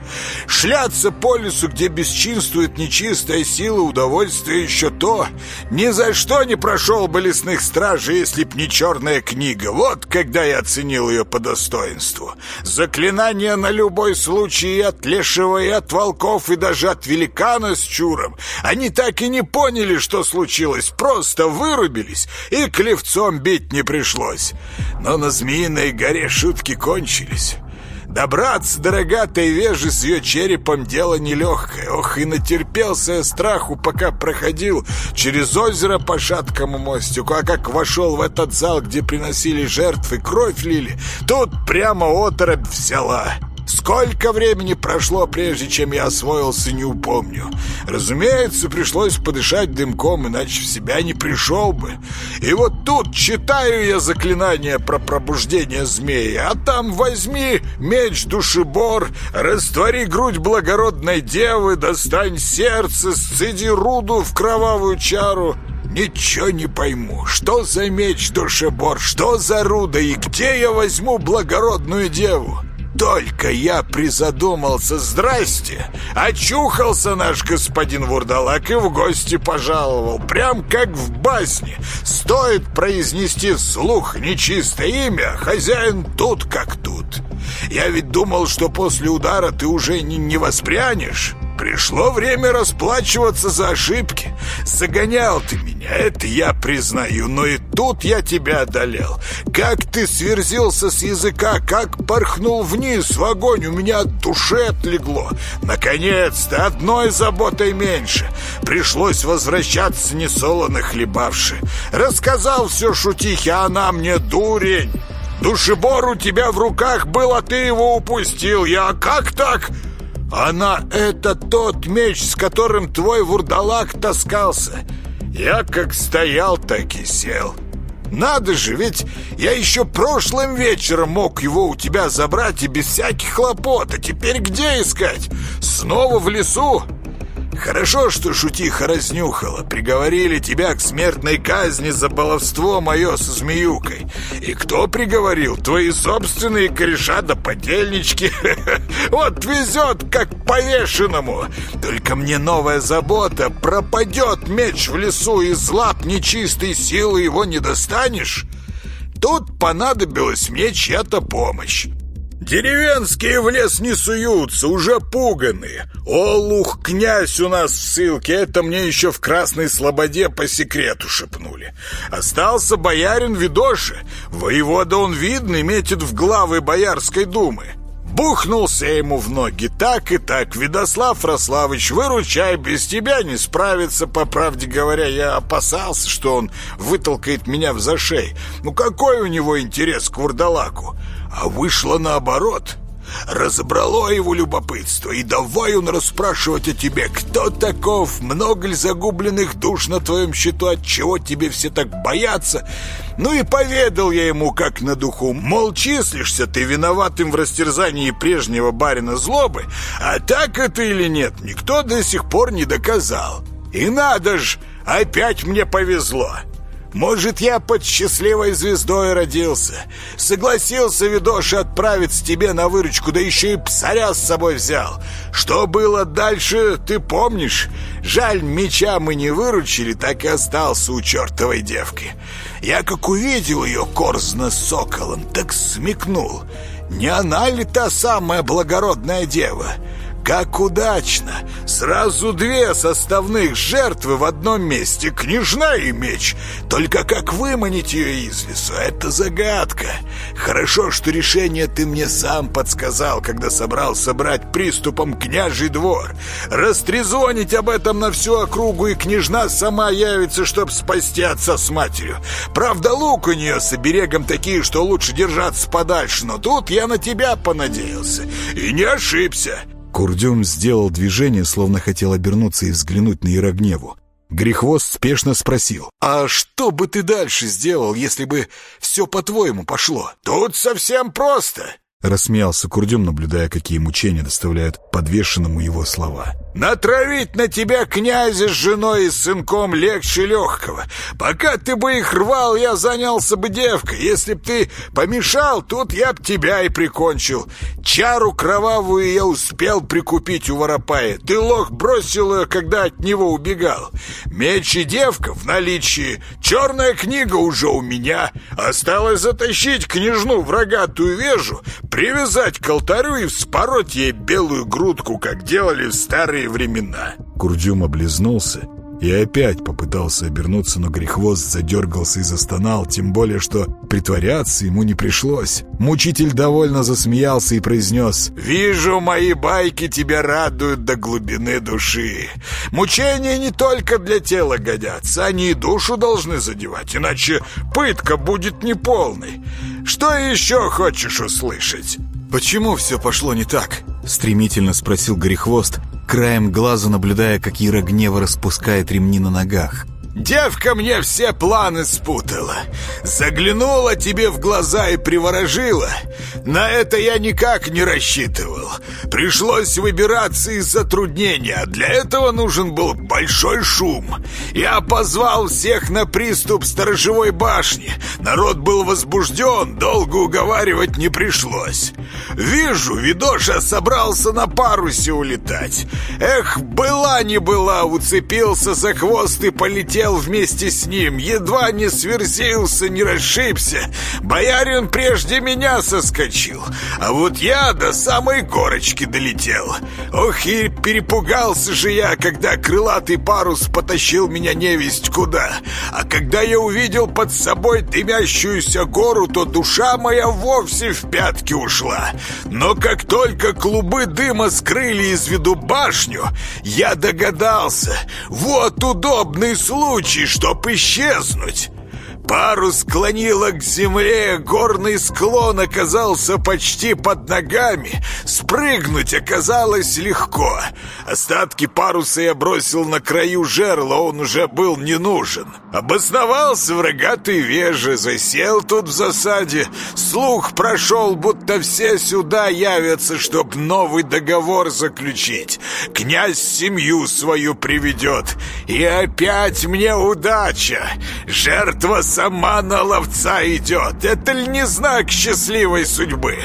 Speaker 2: Шляться по лесу, где бесчинствует нечистая сила, удовольствие еще то. Ни за что не прошел бы лесных стражей, если б не черная книга. Вот когда я оценил ее по достоинству. Заклинания на любой случай и от лешего, и от волков, и даже от великана с чуром. Они так и не поняли, что случилось, просто вырубились, и клевцом бить не пришлось. Но на Змеиной горе шутки кончились. Добраться до рогатой вежи с ее черепом дело нелегкое. Ох, и натерпелся я страху, пока проходил через озеро по шаткому мостику. А как вошел в этот зал, где приносили жертвы, кровь лили, тут прямо оторопь взяла. Сколько времени прошло, прежде чем я освоился, не упомню. Разумеется, пришлось подышать дымком, иначе в себя не пришел бы. И вот тут читаю я заклинание про пробуждение змеи, а там возьми меч-душебор, раствори грудь благородной девы, достань сердце, сцеди руду в кровавую чару. Ничего не пойму, что за меч-душебор, что за руда и где я возьму благородную деву? Только я призадумался, здрасте, очухался наш господин Вурдалак и в гости пожаловал, прям как в басне. Стоит произнести вслух нечистое имя, хозяин тут как тут. Я ведь думал, что после удара ты уже не, не воспрянешь. Пришло время расплачиваться за ошибки. Загонял ты меня, это я признаю, но и тут я тебя одолел. Как ты сверзился с языка, как порхнул вниз в огонь, у меня от души отлегло. Наконец-то, одной заботой меньше. Пришлось возвращаться несолоно хлебавши. Рассказал все шутихе, а она мне дурень. Душебор у тебя в руках был, а ты его упустил. Я как так? Она — это тот меч, с которым твой вурдалак таскался. Я как стоял, так и сел. Надо же, ведь я еще прошлым вечером мог его у тебя забрать и без всяких хлопот. А теперь где искать? Снова в лесу? Хорошо, что шутиха разнюхала. Приговорили тебя к смертной казни за баловство мое со змеюкой. И кто приговорил? Твои собственные кореша да подельнички. [laughs] Вот везет, как повешенному. Только мне новая забота. Пропадет меч в лесу, из лап нечистой силы его не достанешь. Тут понадобилась мне чья-то помощь. Деревенские в лес не суются, уже пуганы. Олух, князь у нас в ссылке, это мне еще в Красной Слободе по секрету шепнули. Остался боярин Видоши, воевода он видный, метит в главы Боярской думы. Бухнулся ему в ноги так и так. Видослав Рославыч, выручай, без тебя не справиться. По правде говоря, я опасался, что он вытолкает меня в зашей. Ну какой у него интерес к вурдалаку? А вышло наоборот. Разобрало его любопытство, и давай он расспрашивать о тебе, кто таков, много ли загубленных душ на твоем счету, от чего тебе все так боятся. Ну и поведал я ему, как на духу, мол, числишься ты виноватым в растерзании прежнего барина злобы, а так это или нет, никто до сих пор не доказал. И надо ж, опять мне повезло. Может, я под счастливой звездой родился. Согласился, Видоша, отправиться тебе на выручку, да еще и псаря с собой взял. Что было дальше, ты помнишь? Жаль, меча мы не выручили, так и остался у чертовой девки. Я как увидел ее корзно с соколом, так смекнул. Не она ли та самая благородная дева?» Как удачно! Сразу две составных жертвы в одном месте, княжна и меч. Только как выманить ее из лесу, это загадка. Хорошо, что решение ты мне сам подсказал, когда собрался брать приступом княжий двор. Растрезонить об этом на всю округу, и княжна сама явится, чтоб спасти отца с матерью. Правда, лук у нее с оберегом такие, что лучше держаться подальше, но тут я на тебя понадеялся. И не ошибся.
Speaker 1: Курдюм сделал движение, словно хотел обернуться и взглянуть на Ярогневу. Грехвост спешно спросил.
Speaker 2: «А что бы ты дальше сделал, если бы все по-твоему пошло?» «Тут совсем просто!»
Speaker 1: Рассмеялся Курдюм, наблюдая, какие мучения доставляют подвешенному его слова.
Speaker 2: «Натравить на тебя князя с женой и сынком легче легкого. Пока ты бы их рвал, я занялся бы девкой. Если б ты помешал, тут я б тебя и прикончил. Чару кровавую я успел прикупить у Воропая. Ты, лох, бросил ее, когда от него убегал. Меч и девка в наличии. Черная книга уже у меня. Осталось затащить княжну в рогатую вежу, Привязать к алтарю и вспороть ей белую грудку, как делали в старые времена.
Speaker 1: Курдюм облизнулся И опять попытался обернуться, но грехвост задергался и застонал, тем более, что притворяться ему не пришлось. Мучитель довольно засмеялся и произнес
Speaker 2: «Вижу, мои байки тебя радуют до глубины души. Мучения не только для тела годятся, они и душу должны задевать, иначе пытка будет неполной. Что еще хочешь услышать?»
Speaker 1: «Почему все пошло не так?» — стремительно спросил Горехвост, краем глаза наблюдая, как Ира гнева распускает ремни на ногах.
Speaker 2: Девка мне все планы спутала. Заглянула тебе в глаза и приворожила. На это я никак не рассчитывал. Пришлось выбираться из затруднения. Для этого нужен был большой шум. Я позвал всех на приступ сторожевой башни. Народ был возбужден, долго уговаривать не пришлось. Вижу, Видоша собрался на парусе улетать. Эх, была не была, уцепился за хвост и полетел летел вместе с ним, едва не сверзился, не расшибся. Боярин прежде меня соскочил, а вот я до самой горочки долетел. Ох, и перепугался же я, когда крылатый парус потащил меня невесть куда. А когда я увидел под собой дымящуюся гору, то душа моя вовсе в пятки ушла. Но как только клубы дыма скрыли из виду башню, я догадался, вот удобный случай, случай, чтоб исчезнуть. Парус склонило к земле, горный склон оказался почти под ногами. Спрыгнуть оказалось легко. Остатки паруса я бросил на краю жерла, он уже был не нужен. Обосновался в рогатой веже, засел тут в засаде. Слух прошел, будто все сюда явятся, чтоб новый договор заключить. Князь семью свою приведет. И опять мне удача. Жертва сама на ловца идет. Это ли не знак счастливой судьбы?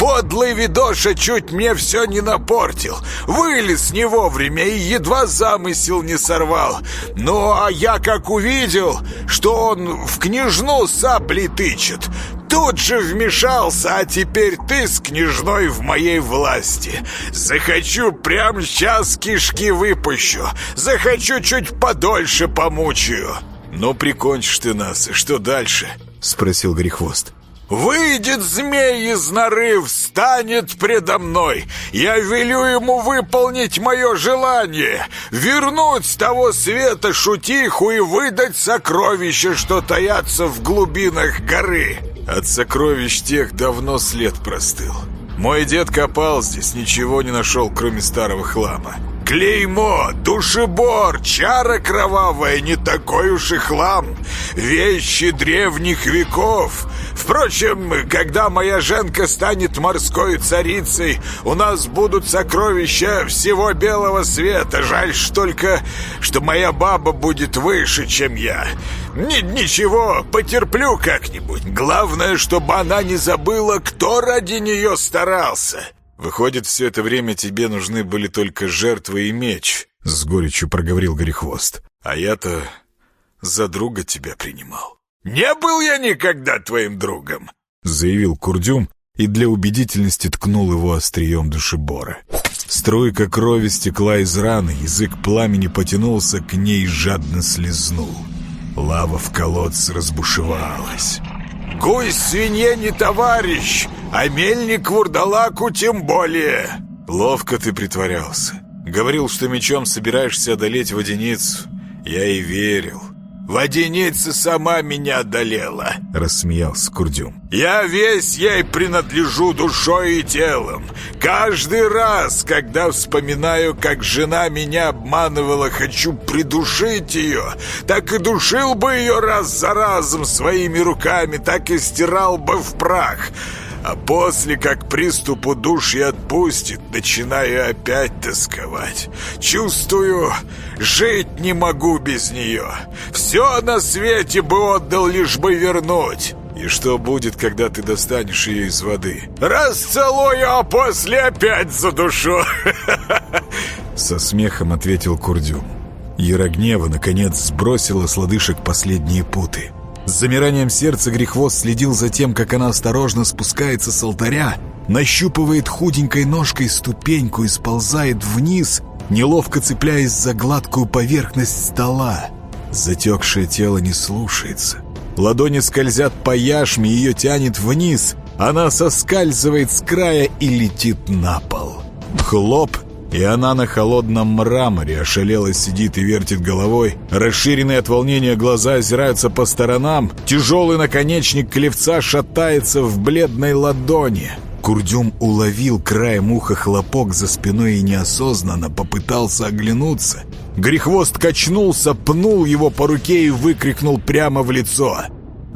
Speaker 2: Подлый видоша чуть мне все не напортил. Вылез не вовремя и едва замысел не сорвал. Ну, а я как увидел, что он в княжну сапли тычет, тут же вмешался, а теперь ты с княжной в моей власти. Захочу, прямо сейчас кишки выпущу. Захочу, чуть подольше помучаю.
Speaker 1: «Ну, прикончишь ты нас, и что дальше?» — спросил Грехвост.
Speaker 2: «Выйдет змей из норы, встанет предо мной. Я велю ему выполнить мое желание, вернуть с того света шутиху и выдать сокровища, что таятся в глубинах горы».
Speaker 1: От сокровищ тех давно след простыл. Мой дед копал здесь, ничего не нашел, кроме старого хлама.
Speaker 2: Клеймо, душебор, чара кровавая, не такой уж и хлам. Вещи древних веков. Впрочем, когда моя женка станет морской царицей, у нас будут сокровища всего белого света. Жаль только, что моя баба будет выше, чем я. Ни ничего, потерплю как-нибудь. Главное, чтобы она не забыла, кто ради нее старался.
Speaker 1: «Выходит, все это время тебе нужны были только жертвы и меч», — с горечью проговорил Горехвост. «А я-то за друга тебя принимал».
Speaker 2: «Не был я никогда твоим другом», —
Speaker 1: заявил Курдюм и для убедительности ткнул его острием душебора. Струйка крови стекла из раны, язык пламени потянулся к ней жадно слезнул. Лава в колодце разбушевалась.
Speaker 2: Гусь свинье не товарищ, а мельник вурдалаку тем более.
Speaker 1: Ловко ты притворялся. Говорил, что мечом собираешься одолеть водяницу. Я и верил.
Speaker 2: «Водяница сама меня одолела», —
Speaker 1: рассмеялся Курдюм.
Speaker 2: «Я весь ей принадлежу душой и телом. Каждый раз, когда вспоминаю, как жена меня обманывала, хочу придушить ее, так и душил бы ее раз за разом своими руками, так и стирал бы в прах». А после, как приступ удушья отпустит, начинаю опять тосковать. Чувствую, жить не могу без нее. Все на свете бы отдал, лишь бы вернуть.
Speaker 1: И что будет, когда ты достанешь ее из воды?
Speaker 2: Расцелую, а после опять задушу. [laughs]
Speaker 1: Со смехом ответил Курдюм. Ярогнева, наконец, сбросила с лодыжек последние путы. С замиранием сердца Грехвост следил за тем, как она осторожно спускается с алтаря, нащупывает худенькой ножкой ступеньку и сползает вниз, неловко цепляясь за гладкую поверхность стола. Затекшее тело не слушается. Ладони скользят по яшме, ее тянет вниз. Она соскальзывает с края и летит на пол. Хлоп, и она на холодном мраморе ошалело сидит и вертит головой. Расширенные от волнения глаза озираются по сторонам. Тяжелый наконечник клевца шатается в бледной ладони. Курдюм уловил краем уха хлопок за спиной и неосознанно попытался оглянуться. Грехвост качнулся, пнул его по руке и выкрикнул прямо в лицо.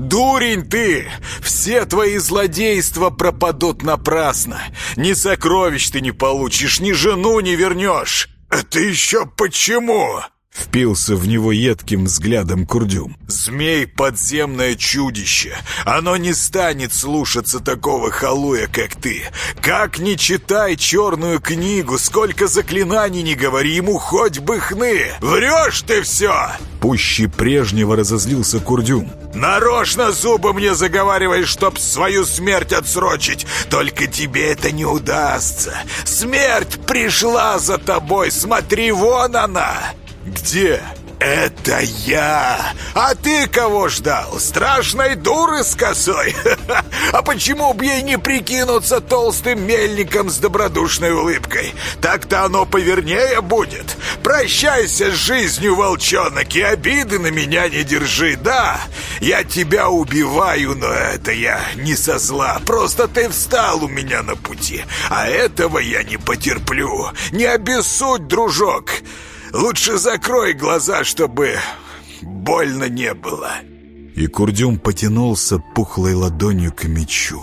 Speaker 1: «Дурень ты! Все твои злодейства пропадут напрасно! Ни сокровищ ты не получишь, ни жену не вернешь!»
Speaker 2: «Это еще почему?»
Speaker 1: Впился в него едким взглядом Курдюм.
Speaker 2: «Змей — подземное чудище. Оно не станет слушаться такого халуя, как ты. Как не читай черную книгу, сколько заклинаний не говори ему, хоть бы хны. Врешь ты все!»
Speaker 1: Пуще прежнего разозлился Курдюм.
Speaker 2: «Нарочно зубы мне заговариваешь, чтоб свою смерть отсрочить. Только тебе это не удастся. Смерть пришла за тобой, смотри, вон она!»
Speaker 1: «Где?»
Speaker 2: «Это я! А ты кого ждал? Страшной дуры с косой? [laughs] А почему б ей не прикинуться толстым мельником с добродушной улыбкой? Так-то оно повернее будет. Прощайся с жизнью, волчонок, и обиды на меня не держи. Да, я тебя убиваю, но это я не со зла. Просто ты встал у меня на пути, а этого я не потерплю. Не обессудь, дружок!» Лучше закрой глаза, чтобы больно не было».
Speaker 1: И Курдюм потянулся пухлой ладонью к мечу.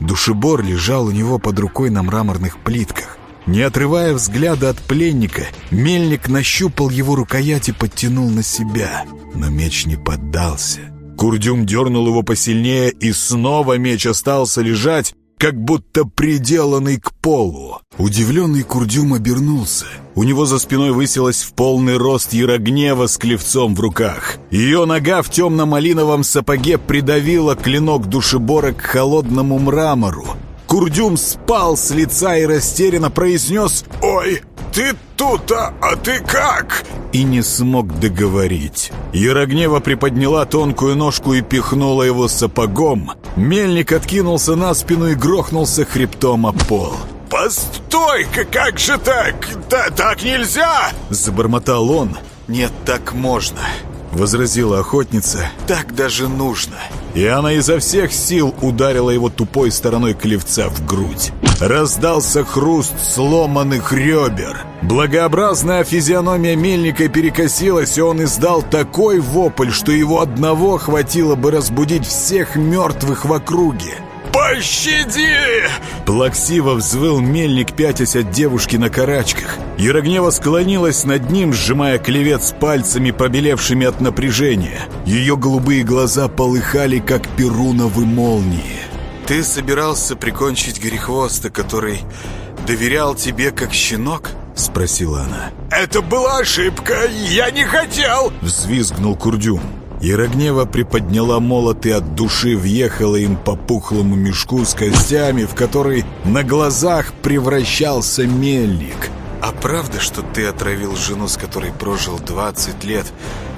Speaker 1: Душебор лежал у него под рукой на мраморных плитках. Не отрывая взгляда от пленника, мельник нащупал его рукоять и подтянул на себя. Но меч не поддался. Курдюм дернул его посильнее, и снова меч остался лежать, как будто приделанный к полу. Удивленный Курдюм обернулся. У него за спиной высилась в полный рост Ярогнева с клевцом в руках. Ее нога в темно-малиновом сапоге придавила клинок душебора к холодному мрамору. Курдюм спал с лица и растерянно произнес
Speaker 2: «Ой!» Ты тут, а, а ты как?»
Speaker 1: И не смог договорить. Ярогнева приподняла тонкую ножку и пихнула его сапогом. Мельник откинулся на спину и грохнулся хребтом о пол.
Speaker 2: постой как же так? Да, так нельзя!»
Speaker 1: Забормотал он. «Нет, так можно!» Возразила охотница. «Так даже нужно!» И она изо всех сил ударила его тупой стороной клевца в грудь. Раздался хруст сломанных ребер. Благообразная физиономия мельника перекосилась, и он издал такой вопль, что его одного хватило бы разбудить всех мертвых в округе.
Speaker 2: «Пощади!»
Speaker 1: Плаксиво взвыл мельник, пятясь от девушки на карачках. Ярогнева склонилась над ним, сжимая клевец пальцами, побелевшими от напряжения. Ее голубые глаза полыхали, как перуновы молнии. «Ты собирался прикончить Горехвоста, который доверял тебе как щенок?» — спросила она.
Speaker 2: «Это была ошибка! Я не хотел!»
Speaker 1: — взвизгнул Курдюм. Ярогнева приподняла молот и от души въехала им по пухлому мешку с костями, в который на глазах превращался мельник. «А правда, что ты отравил жену, с которой прожил 20 лет,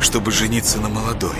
Speaker 1: чтобы жениться на молодой?»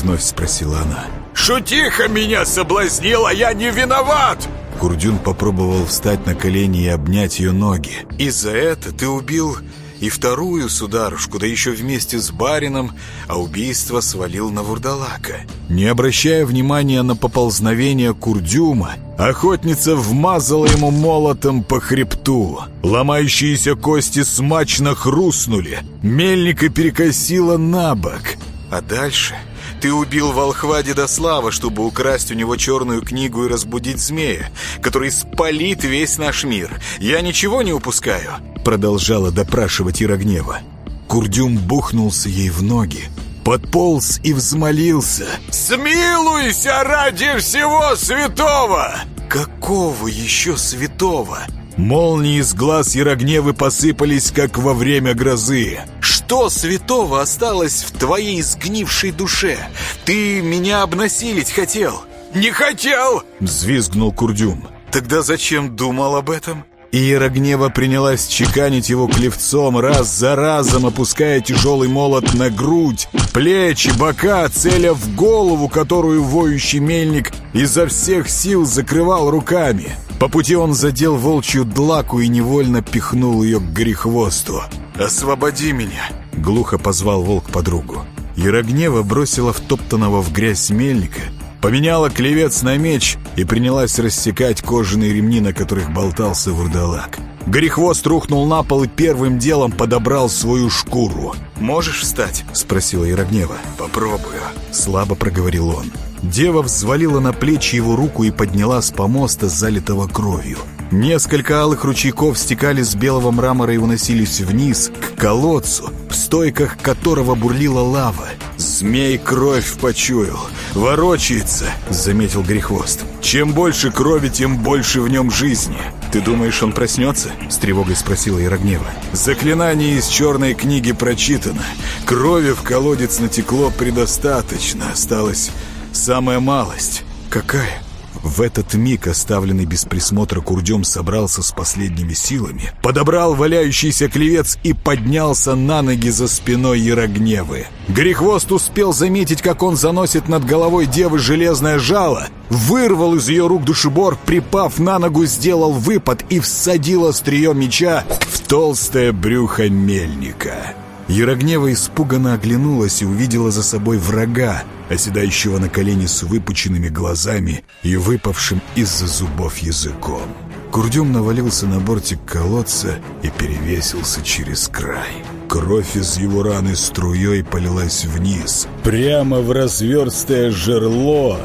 Speaker 1: Вновь спросила она.
Speaker 2: «Шутиха меня соблазнила, я не виноват!»
Speaker 1: Курдюн попробовал встать на колени и обнять ее ноги. «И за это ты убил и вторую сударушку, да еще вместе с барином, а убийство свалил на вурдалака. Не обращая внимания на поползновение Курдюма, охотница вмазала ему молотом по хребту. Ломающиеся кости смачно хрустнули, мельника перекосила на бок. А дальше... Ты убил волхва Дедослава, чтобы украсть у него черную книгу и разбудить змея, который спалит весь наш мир. Я ничего не упускаю?» Продолжала допрашивать Ирогнева. Курдюм бухнулся ей в ноги, подполз и взмолился.
Speaker 2: «Смилуйся ради всего святого!»
Speaker 1: «Какого еще святого?» Молнии из глаз Ярогневы посыпались, как во время грозы. «Что святого осталось в твоей сгнившей душе? Ты меня обнасилить хотел?»
Speaker 2: «Не хотел!»
Speaker 1: — взвизгнул Курдюм. «Тогда зачем думал об этом?» и Ярогнева принялась чеканить его клевцом, раз за разом опуская тяжелый молот на грудь, плечи, бока, целя в голову, которую воющий мельник изо всех сил закрывал руками. По пути он задел волчью длаку и невольно пихнул ее к грехвосту. «Освободи меня!» — глухо позвал волк подругу. Ярогнева бросила втоптанного в грязь мельника, поменяла клевец на меч и принялась рассекать кожаные ремни, на которых болтался вурдалак. Горехвост рухнул на пол и первым делом подобрал свою шкуру.
Speaker 3: «Можешь встать?»
Speaker 1: — спросила Ярогнева.
Speaker 3: «Попробую», —
Speaker 1: слабо проговорил он. Дева взвалила на плечи его руку и подняла с помоста, залитого кровью. Несколько алых ручейков стекали с белого мрамора и уносились вниз, к колодцу, в стойках которого бурлила лава. «Змей кровь почуял, ворочается», — заметил Грехвост. «Чем больше крови, тем больше в нем жизни». «Ты думаешь, он проснется?» — с тревогой спросила Ярогнева. «Заклинание из черной книги прочитано. Крови в колодец натекло предостаточно. Осталось самая малость». «Какая?» В этот миг, оставленный без присмотра Курдем, собрался с последними силами, подобрал валяющийся клевец и поднялся на ноги за спиной Ярогневы. Грехвост успел заметить, как он заносит над головой девы железное жало, вырвал из ее рук душебор, припав на ногу, сделал выпад и всадил острие меча в толстое брюхо мельника. Ярогнева испуганно оглянулась и увидела за собой врага, оседающего на колени с выпученными глазами и выпавшим из-за зубов языком. Курдюм навалился на бортик колодца и перевесился через край. Кровь из его раны струей полилась вниз, прямо в разверстое жерло,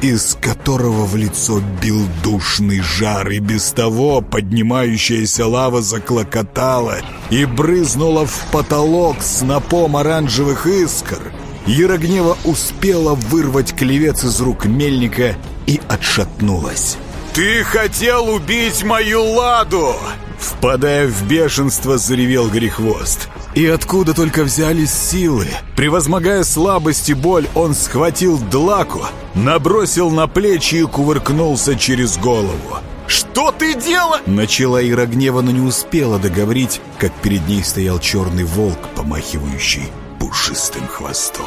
Speaker 1: из которого в лицо бил душный жар, и без того поднимающаяся лава заклокотала и брызнула в потолок снопом оранжевых искр. Ярогнева успела вырвать клевец из рук мельника и отшатнулась. «Ты хотел убить мою ладу!» Впадая в бешенство, заревел Грехвост. И откуда только взялись силы? Превозмогая слабость и боль, он схватил длаку, набросил на плечи и кувыркнулся через голову.
Speaker 3: «Что ты делал?»
Speaker 1: Начала Ира гнева, но не успела договорить, как перед ней стоял черный волк, помахивающий пушистым хвостом.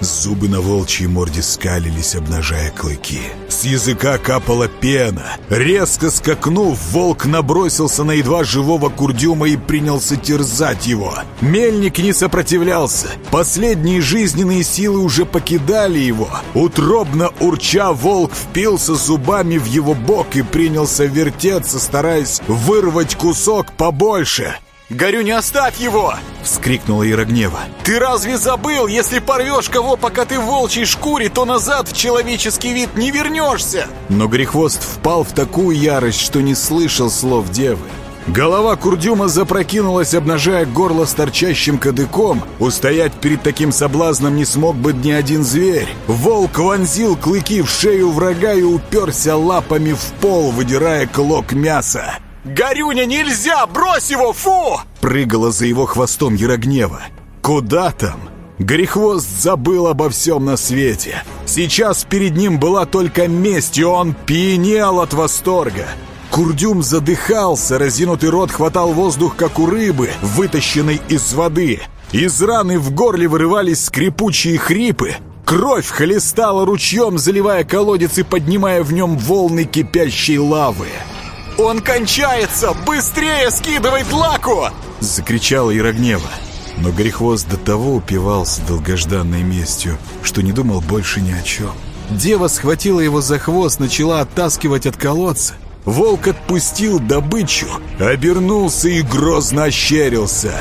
Speaker 1: Зубы на волчьей морде скалились, обнажая клыки. С языка капала пена. Резко скакнув, волк набросился на едва живого курдюма и принялся терзать его. Мельник не сопротивлялся. Последние жизненные силы уже покидали его. Утробно урча, волк впился зубами в его бок и принялся вертеться, стараясь вырвать кусок побольше.
Speaker 3: «Горю, не оставь его!»
Speaker 1: — вскрикнула Ярогнева.
Speaker 3: «Ты разве забыл, если порвешь кого, пока ты в волчьей шкуре, то назад в человеческий вид не вернешься!»
Speaker 1: Но Грехвост впал в такую ярость, что не слышал слов девы. Голова Курдюма запрокинулась, обнажая горло с торчащим кадыком. Устоять перед таким соблазном не смог бы ни один зверь. Волк вонзил клыки в шею врага и уперся лапами в пол, выдирая клок мяса.
Speaker 3: «Горюня, нельзя! Брось его! Фу!»
Speaker 1: Прыгала за его хвостом Ярогнева. «Куда там?» Горехвост забыл обо всем на свете. Сейчас перед ним была только месть, и он пьянел от восторга. Курдюм задыхался, разинутый рот хватал воздух, как у рыбы, вытащенной из воды. Из раны в горле вырывались скрипучие хрипы. Кровь хлестала ручьем, заливая колодец и поднимая в нем волны кипящей лавы.
Speaker 3: «Он кончается! Быстрее скидывай длаку!»
Speaker 1: Закричала Ярогнева. Но Грехвост до того упивался долгожданной местью, что не думал больше ни о чем. Дева схватила его за хвост, начала оттаскивать от колодца. Волк отпустил добычу, обернулся и грозно ощерился.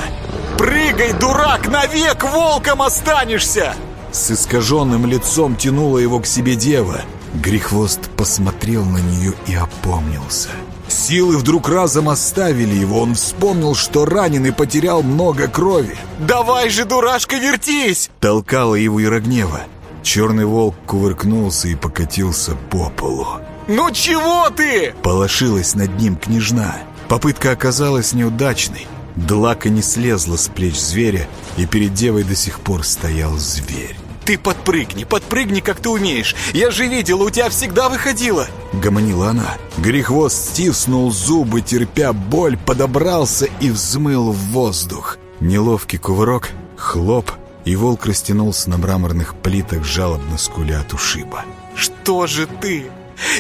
Speaker 3: «Прыгай, дурак, навек волком останешься!»
Speaker 1: С искаженным лицом тянула его к себе дева. Грехвост посмотрел на нее и опомнился. Силы вдруг разом оставили его. Он вспомнил, что ранен и потерял много крови.
Speaker 3: «Давай же, дурашка, вертись!»
Speaker 1: Толкала его Ярогнева. Черный волк кувыркнулся и покатился по полу.
Speaker 3: «Ну чего ты?»
Speaker 1: Полошилась над ним княжна. Попытка оказалась неудачной. Длака не слезла с плеч зверя, и перед девой до сих пор стоял зверь.
Speaker 3: Ты подпрыгни, подпрыгни, как ты умеешь. Я же видела, у тебя всегда выходило.
Speaker 1: гомонила она. Грехвост стиснул зубы, терпя боль, подобрался и взмыл в воздух. Неловкий кувырок, хлоп, и волк растянулся на мраморных плитах, жалобно скуля от ушиба.
Speaker 3: «Что же ты?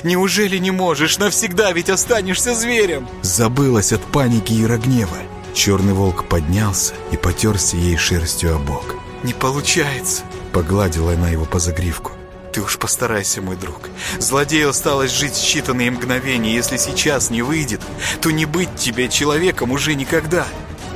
Speaker 3: Неужели не можешь? Навсегда ведь останешься зверем!»
Speaker 1: Забылась от паники и рогнева. Черный волк поднялся и потерся ей шерстью о бок.
Speaker 3: «Не получается!»
Speaker 1: Погладила она его по загривку.
Speaker 3: Ты уж постарайся, мой друг. Злодею осталось жить считанные мгновения. Если сейчас не выйдет, то не быть тебе человеком уже никогда.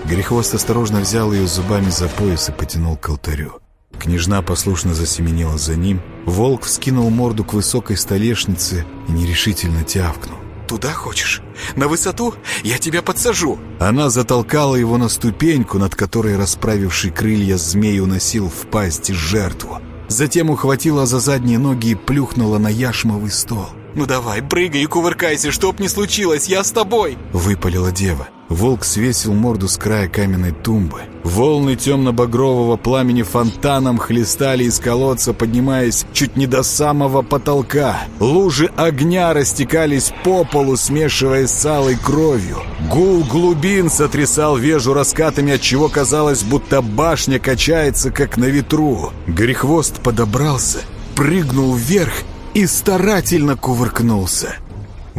Speaker 1: Грехвост осторожно взял ее зубами за пояс и потянул к алтарю. Княжна послушно засеменила за ним. Волк вскинул морду к высокой столешнице и нерешительно тявкнул.
Speaker 3: «Туда хочешь? На высоту? Я тебя подсажу!»
Speaker 1: Она затолкала его на ступеньку, над которой расправивший крылья змей уносил в пасть жертву. Затем ухватила за задние ноги и плюхнула на яшмовый стол.
Speaker 3: «Ну давай, прыгай и кувыркайся, чтоб не случилось, я с тобой!»
Speaker 1: Выпалила дева. Волк свесил морду с края каменной тумбы. Волны темно-багрового пламени фонтаном хлестали из колодца, поднимаясь чуть не до самого потолка. Лужи огня растекались по полу, смешиваясь с алой кровью. Гул глубин сотрясал вежу раскатами, отчего казалось, будто башня качается, как на ветру. Грехвост подобрался, прыгнул вверх и старательно кувыркнулся.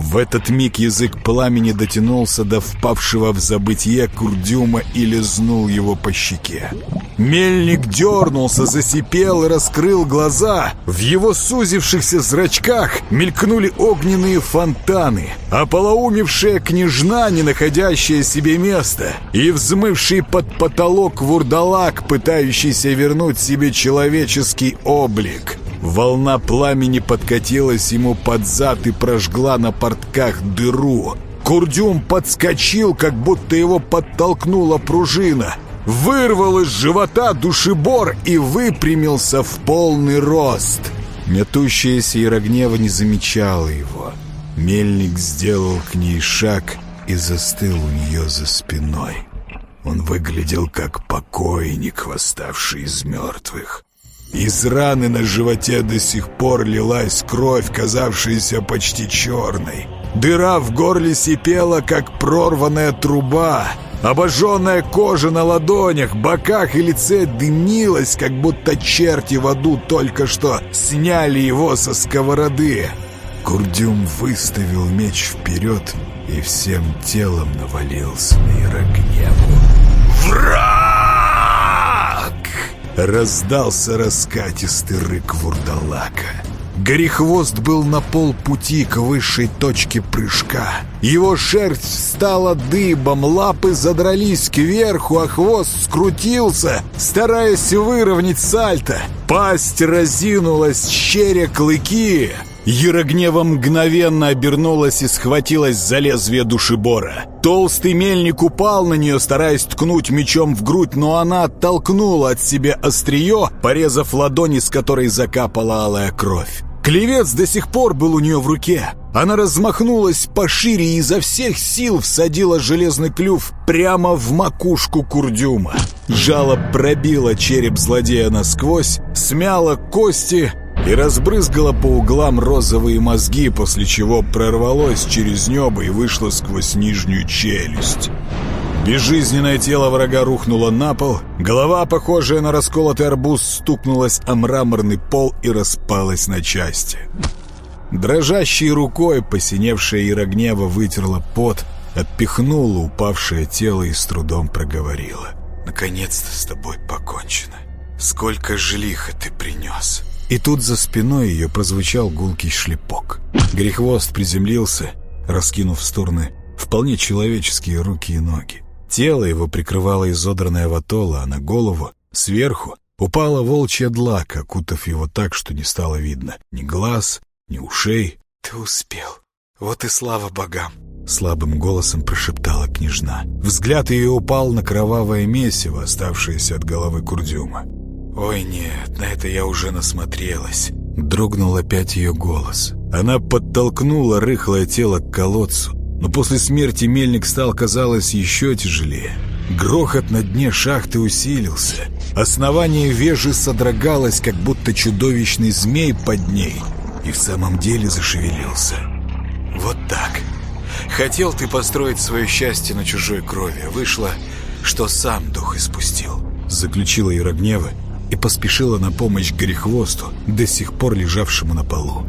Speaker 1: В этот миг язык пламени дотянулся до впавшего в забытье курдюма и лизнул его по щеке. Мельник дернулся, засипел и раскрыл глаза. В его сузившихся зрачках мелькнули огненные фонтаны, а полоумевшая княжна, не находящая себе места, и взмывший под потолок вурдалак, пытающийся вернуть себе человеческий облик. Волна пламени подкатилась ему под зад и прожгла на портках дыру. Курдюм подскочил, как будто его подтолкнула пружина. Вырвал из живота душебор и выпрямился в полный рост. Метущаяся Ярогнева не замечала его. Мельник сделал к ней шаг и застыл у нее за спиной. Он выглядел как покойник, восставший из мертвых. Из раны на животе до сих пор лилась кровь, казавшаяся почти черной. Дыра в горле сипела, как прорванная труба. Обожженная кожа на ладонях, боках и лице дымилась, как будто черти в аду только что сняли его со сковороды. Курдюм выставил меч вперед и всем телом навалился на Ирогневу. «Враг!» Раздался раскатистый рык вурдалака. Горехвост был на полпути к высшей точке прыжка. Его шерсть стала дыбом, лапы задрались кверху, а хвост скрутился, стараясь выровнять сальто. Пасть разинулась, щеря клыки. Ярогнева мгновенно обернулась и схватилась за лезвие душебора. Толстый мельник упал на нее, стараясь ткнуть мечом в грудь, но она оттолкнула от себя острие, порезав ладони, с которой закапала алая кровь. Клевец до сих пор был у нее в руке. Она размахнулась пошире и изо всех сил всадила железный клюв прямо в макушку курдюма. Жало пробило череп злодея насквозь, смяло кости и разбрызгало по углам розовые мозги, после чего прорвалось через небо и вышло сквозь нижнюю челюсть. Безжизненное тело врага рухнуло на пол, голова, похожая на расколотый арбуз, стукнулась о мраморный пол и распалась на части. Дрожащей рукой посиневшая Ирогнева вытерла пот, отпихнула упавшее тело и с трудом проговорила. «Наконец-то с тобой покончено. Сколько жлиха ты принес!» И тут за спиной ее прозвучал гулкий шлепок. Грехвост приземлился, раскинув в стороны вполне человеческие руки и ноги. Тело его прикрывало изодранная ватола, а на голову, сверху, упала волчья длака, окутав его так, что не стало видно ни глаз, ни ушей.
Speaker 3: «Ты успел. Вот и слава богам!»
Speaker 1: Слабым голосом прошептала княжна. Взгляд ее упал на кровавое месиво, оставшееся от головы Курдюма.
Speaker 3: «Ой, нет, на это я уже насмотрелась».
Speaker 1: Дрогнул опять ее голос. Она подтолкнула рыхлое тело к колодцу, но после смерти мельник стал, казалось, еще тяжелее. Грохот на дне шахты усилился. Основание вежи содрогалось, как будто чудовищный змей под ней, и в самом деле зашевелился.
Speaker 3: Вот так. Хотел ты построить свое счастье на чужой крови. Вышло, что сам дух испустил.
Speaker 1: Заключила Ярогнева и поспешила на помощь Горехвосту, до сих пор лежавшему на полу.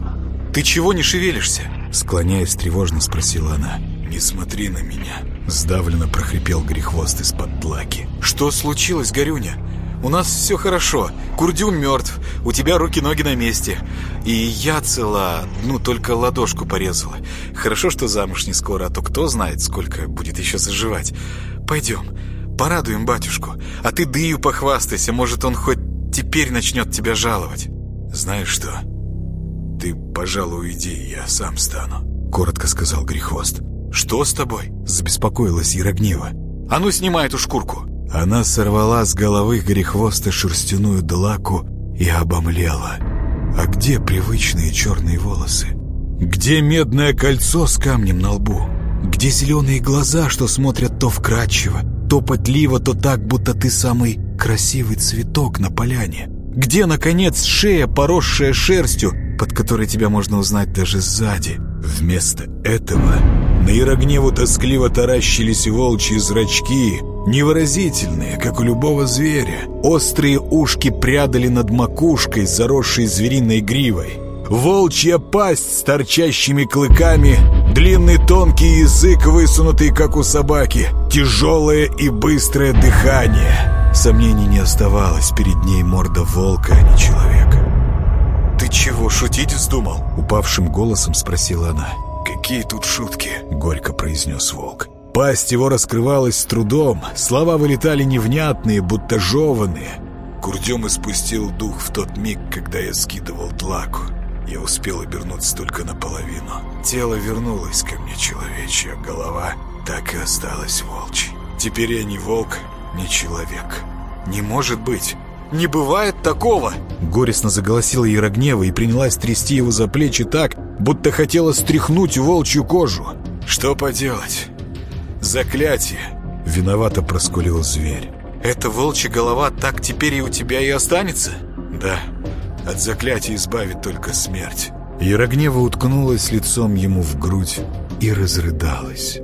Speaker 3: «Ты чего не шевелишься?»
Speaker 1: Склоняясь тревожно, спросила она.
Speaker 2: «Не смотри на меня», —
Speaker 1: сдавленно прохрипел Грехвост из-под длаки.
Speaker 3: «Что случилось, Горюня? У нас все хорошо. Курдюм мертв, у тебя руки-ноги на месте. И я цела, ну, только ладошку порезала. Хорошо, что замуж не скоро, а то кто знает, сколько будет еще заживать. Пойдем, порадуем батюшку. А ты дыю похвастайся, может, он хоть теперь начнет тебя жаловать.
Speaker 2: Знаешь что? Ты, пожалуй, уйди, я сам стану.
Speaker 1: Коротко сказал Грехвост.
Speaker 3: Что с тобой?
Speaker 1: Забеспокоилась Ярогнева.
Speaker 3: А ну, снимай эту шкурку.
Speaker 1: Она сорвала с головы Горехвоста шерстяную длаку и обомлела. А где привычные черные волосы? Где медное кольцо с камнем на лбу? Где зеленые глаза, что смотрят то вкрадчиво, то потливо, то так, будто ты самый красивый цветок на поляне? Где, наконец, шея, поросшая шерстью, под которой тебя можно узнать даже сзади? Вместо этого на Ярогневу тоскливо таращились волчьи зрачки, невыразительные, как у любого зверя. Острые ушки прядали над макушкой, заросшей звериной гривой. Волчья пасть с торчащими клыками, длинный тонкий язык, высунутый, как у собаки, тяжелое и быстрое дыхание. Сомнений не оставалось, перед ней морда волка, а не человека.
Speaker 3: «Ты чего, шутить вздумал?»
Speaker 1: Упавшим голосом спросила она.
Speaker 2: «Какие тут шутки?»
Speaker 1: — горько произнес волк. Пасть его раскрывалась с трудом, слова вылетали невнятные, будто жеванные.
Speaker 2: Курдем испустил дух в тот миг, когда я скидывал тлаку. Я успел обернуться только наполовину. Тело вернулось ко мне человечье, а голова так и осталась волчьей. Теперь я не волк, не человек.
Speaker 3: «Не может быть! Не бывает такого!»
Speaker 1: Горестно заголосила Ярогнева и принялась трясти его за плечи так, будто хотела стряхнуть волчью кожу.
Speaker 2: «Что поделать? Заклятие!»
Speaker 1: Виновато проскулил зверь.
Speaker 3: «Эта волчья голова так теперь и у тебя и останется?»
Speaker 2: «Да, от заклятия избавит только смерть».
Speaker 1: Ярогнева уткнулась лицом ему в грудь и разрыдалась.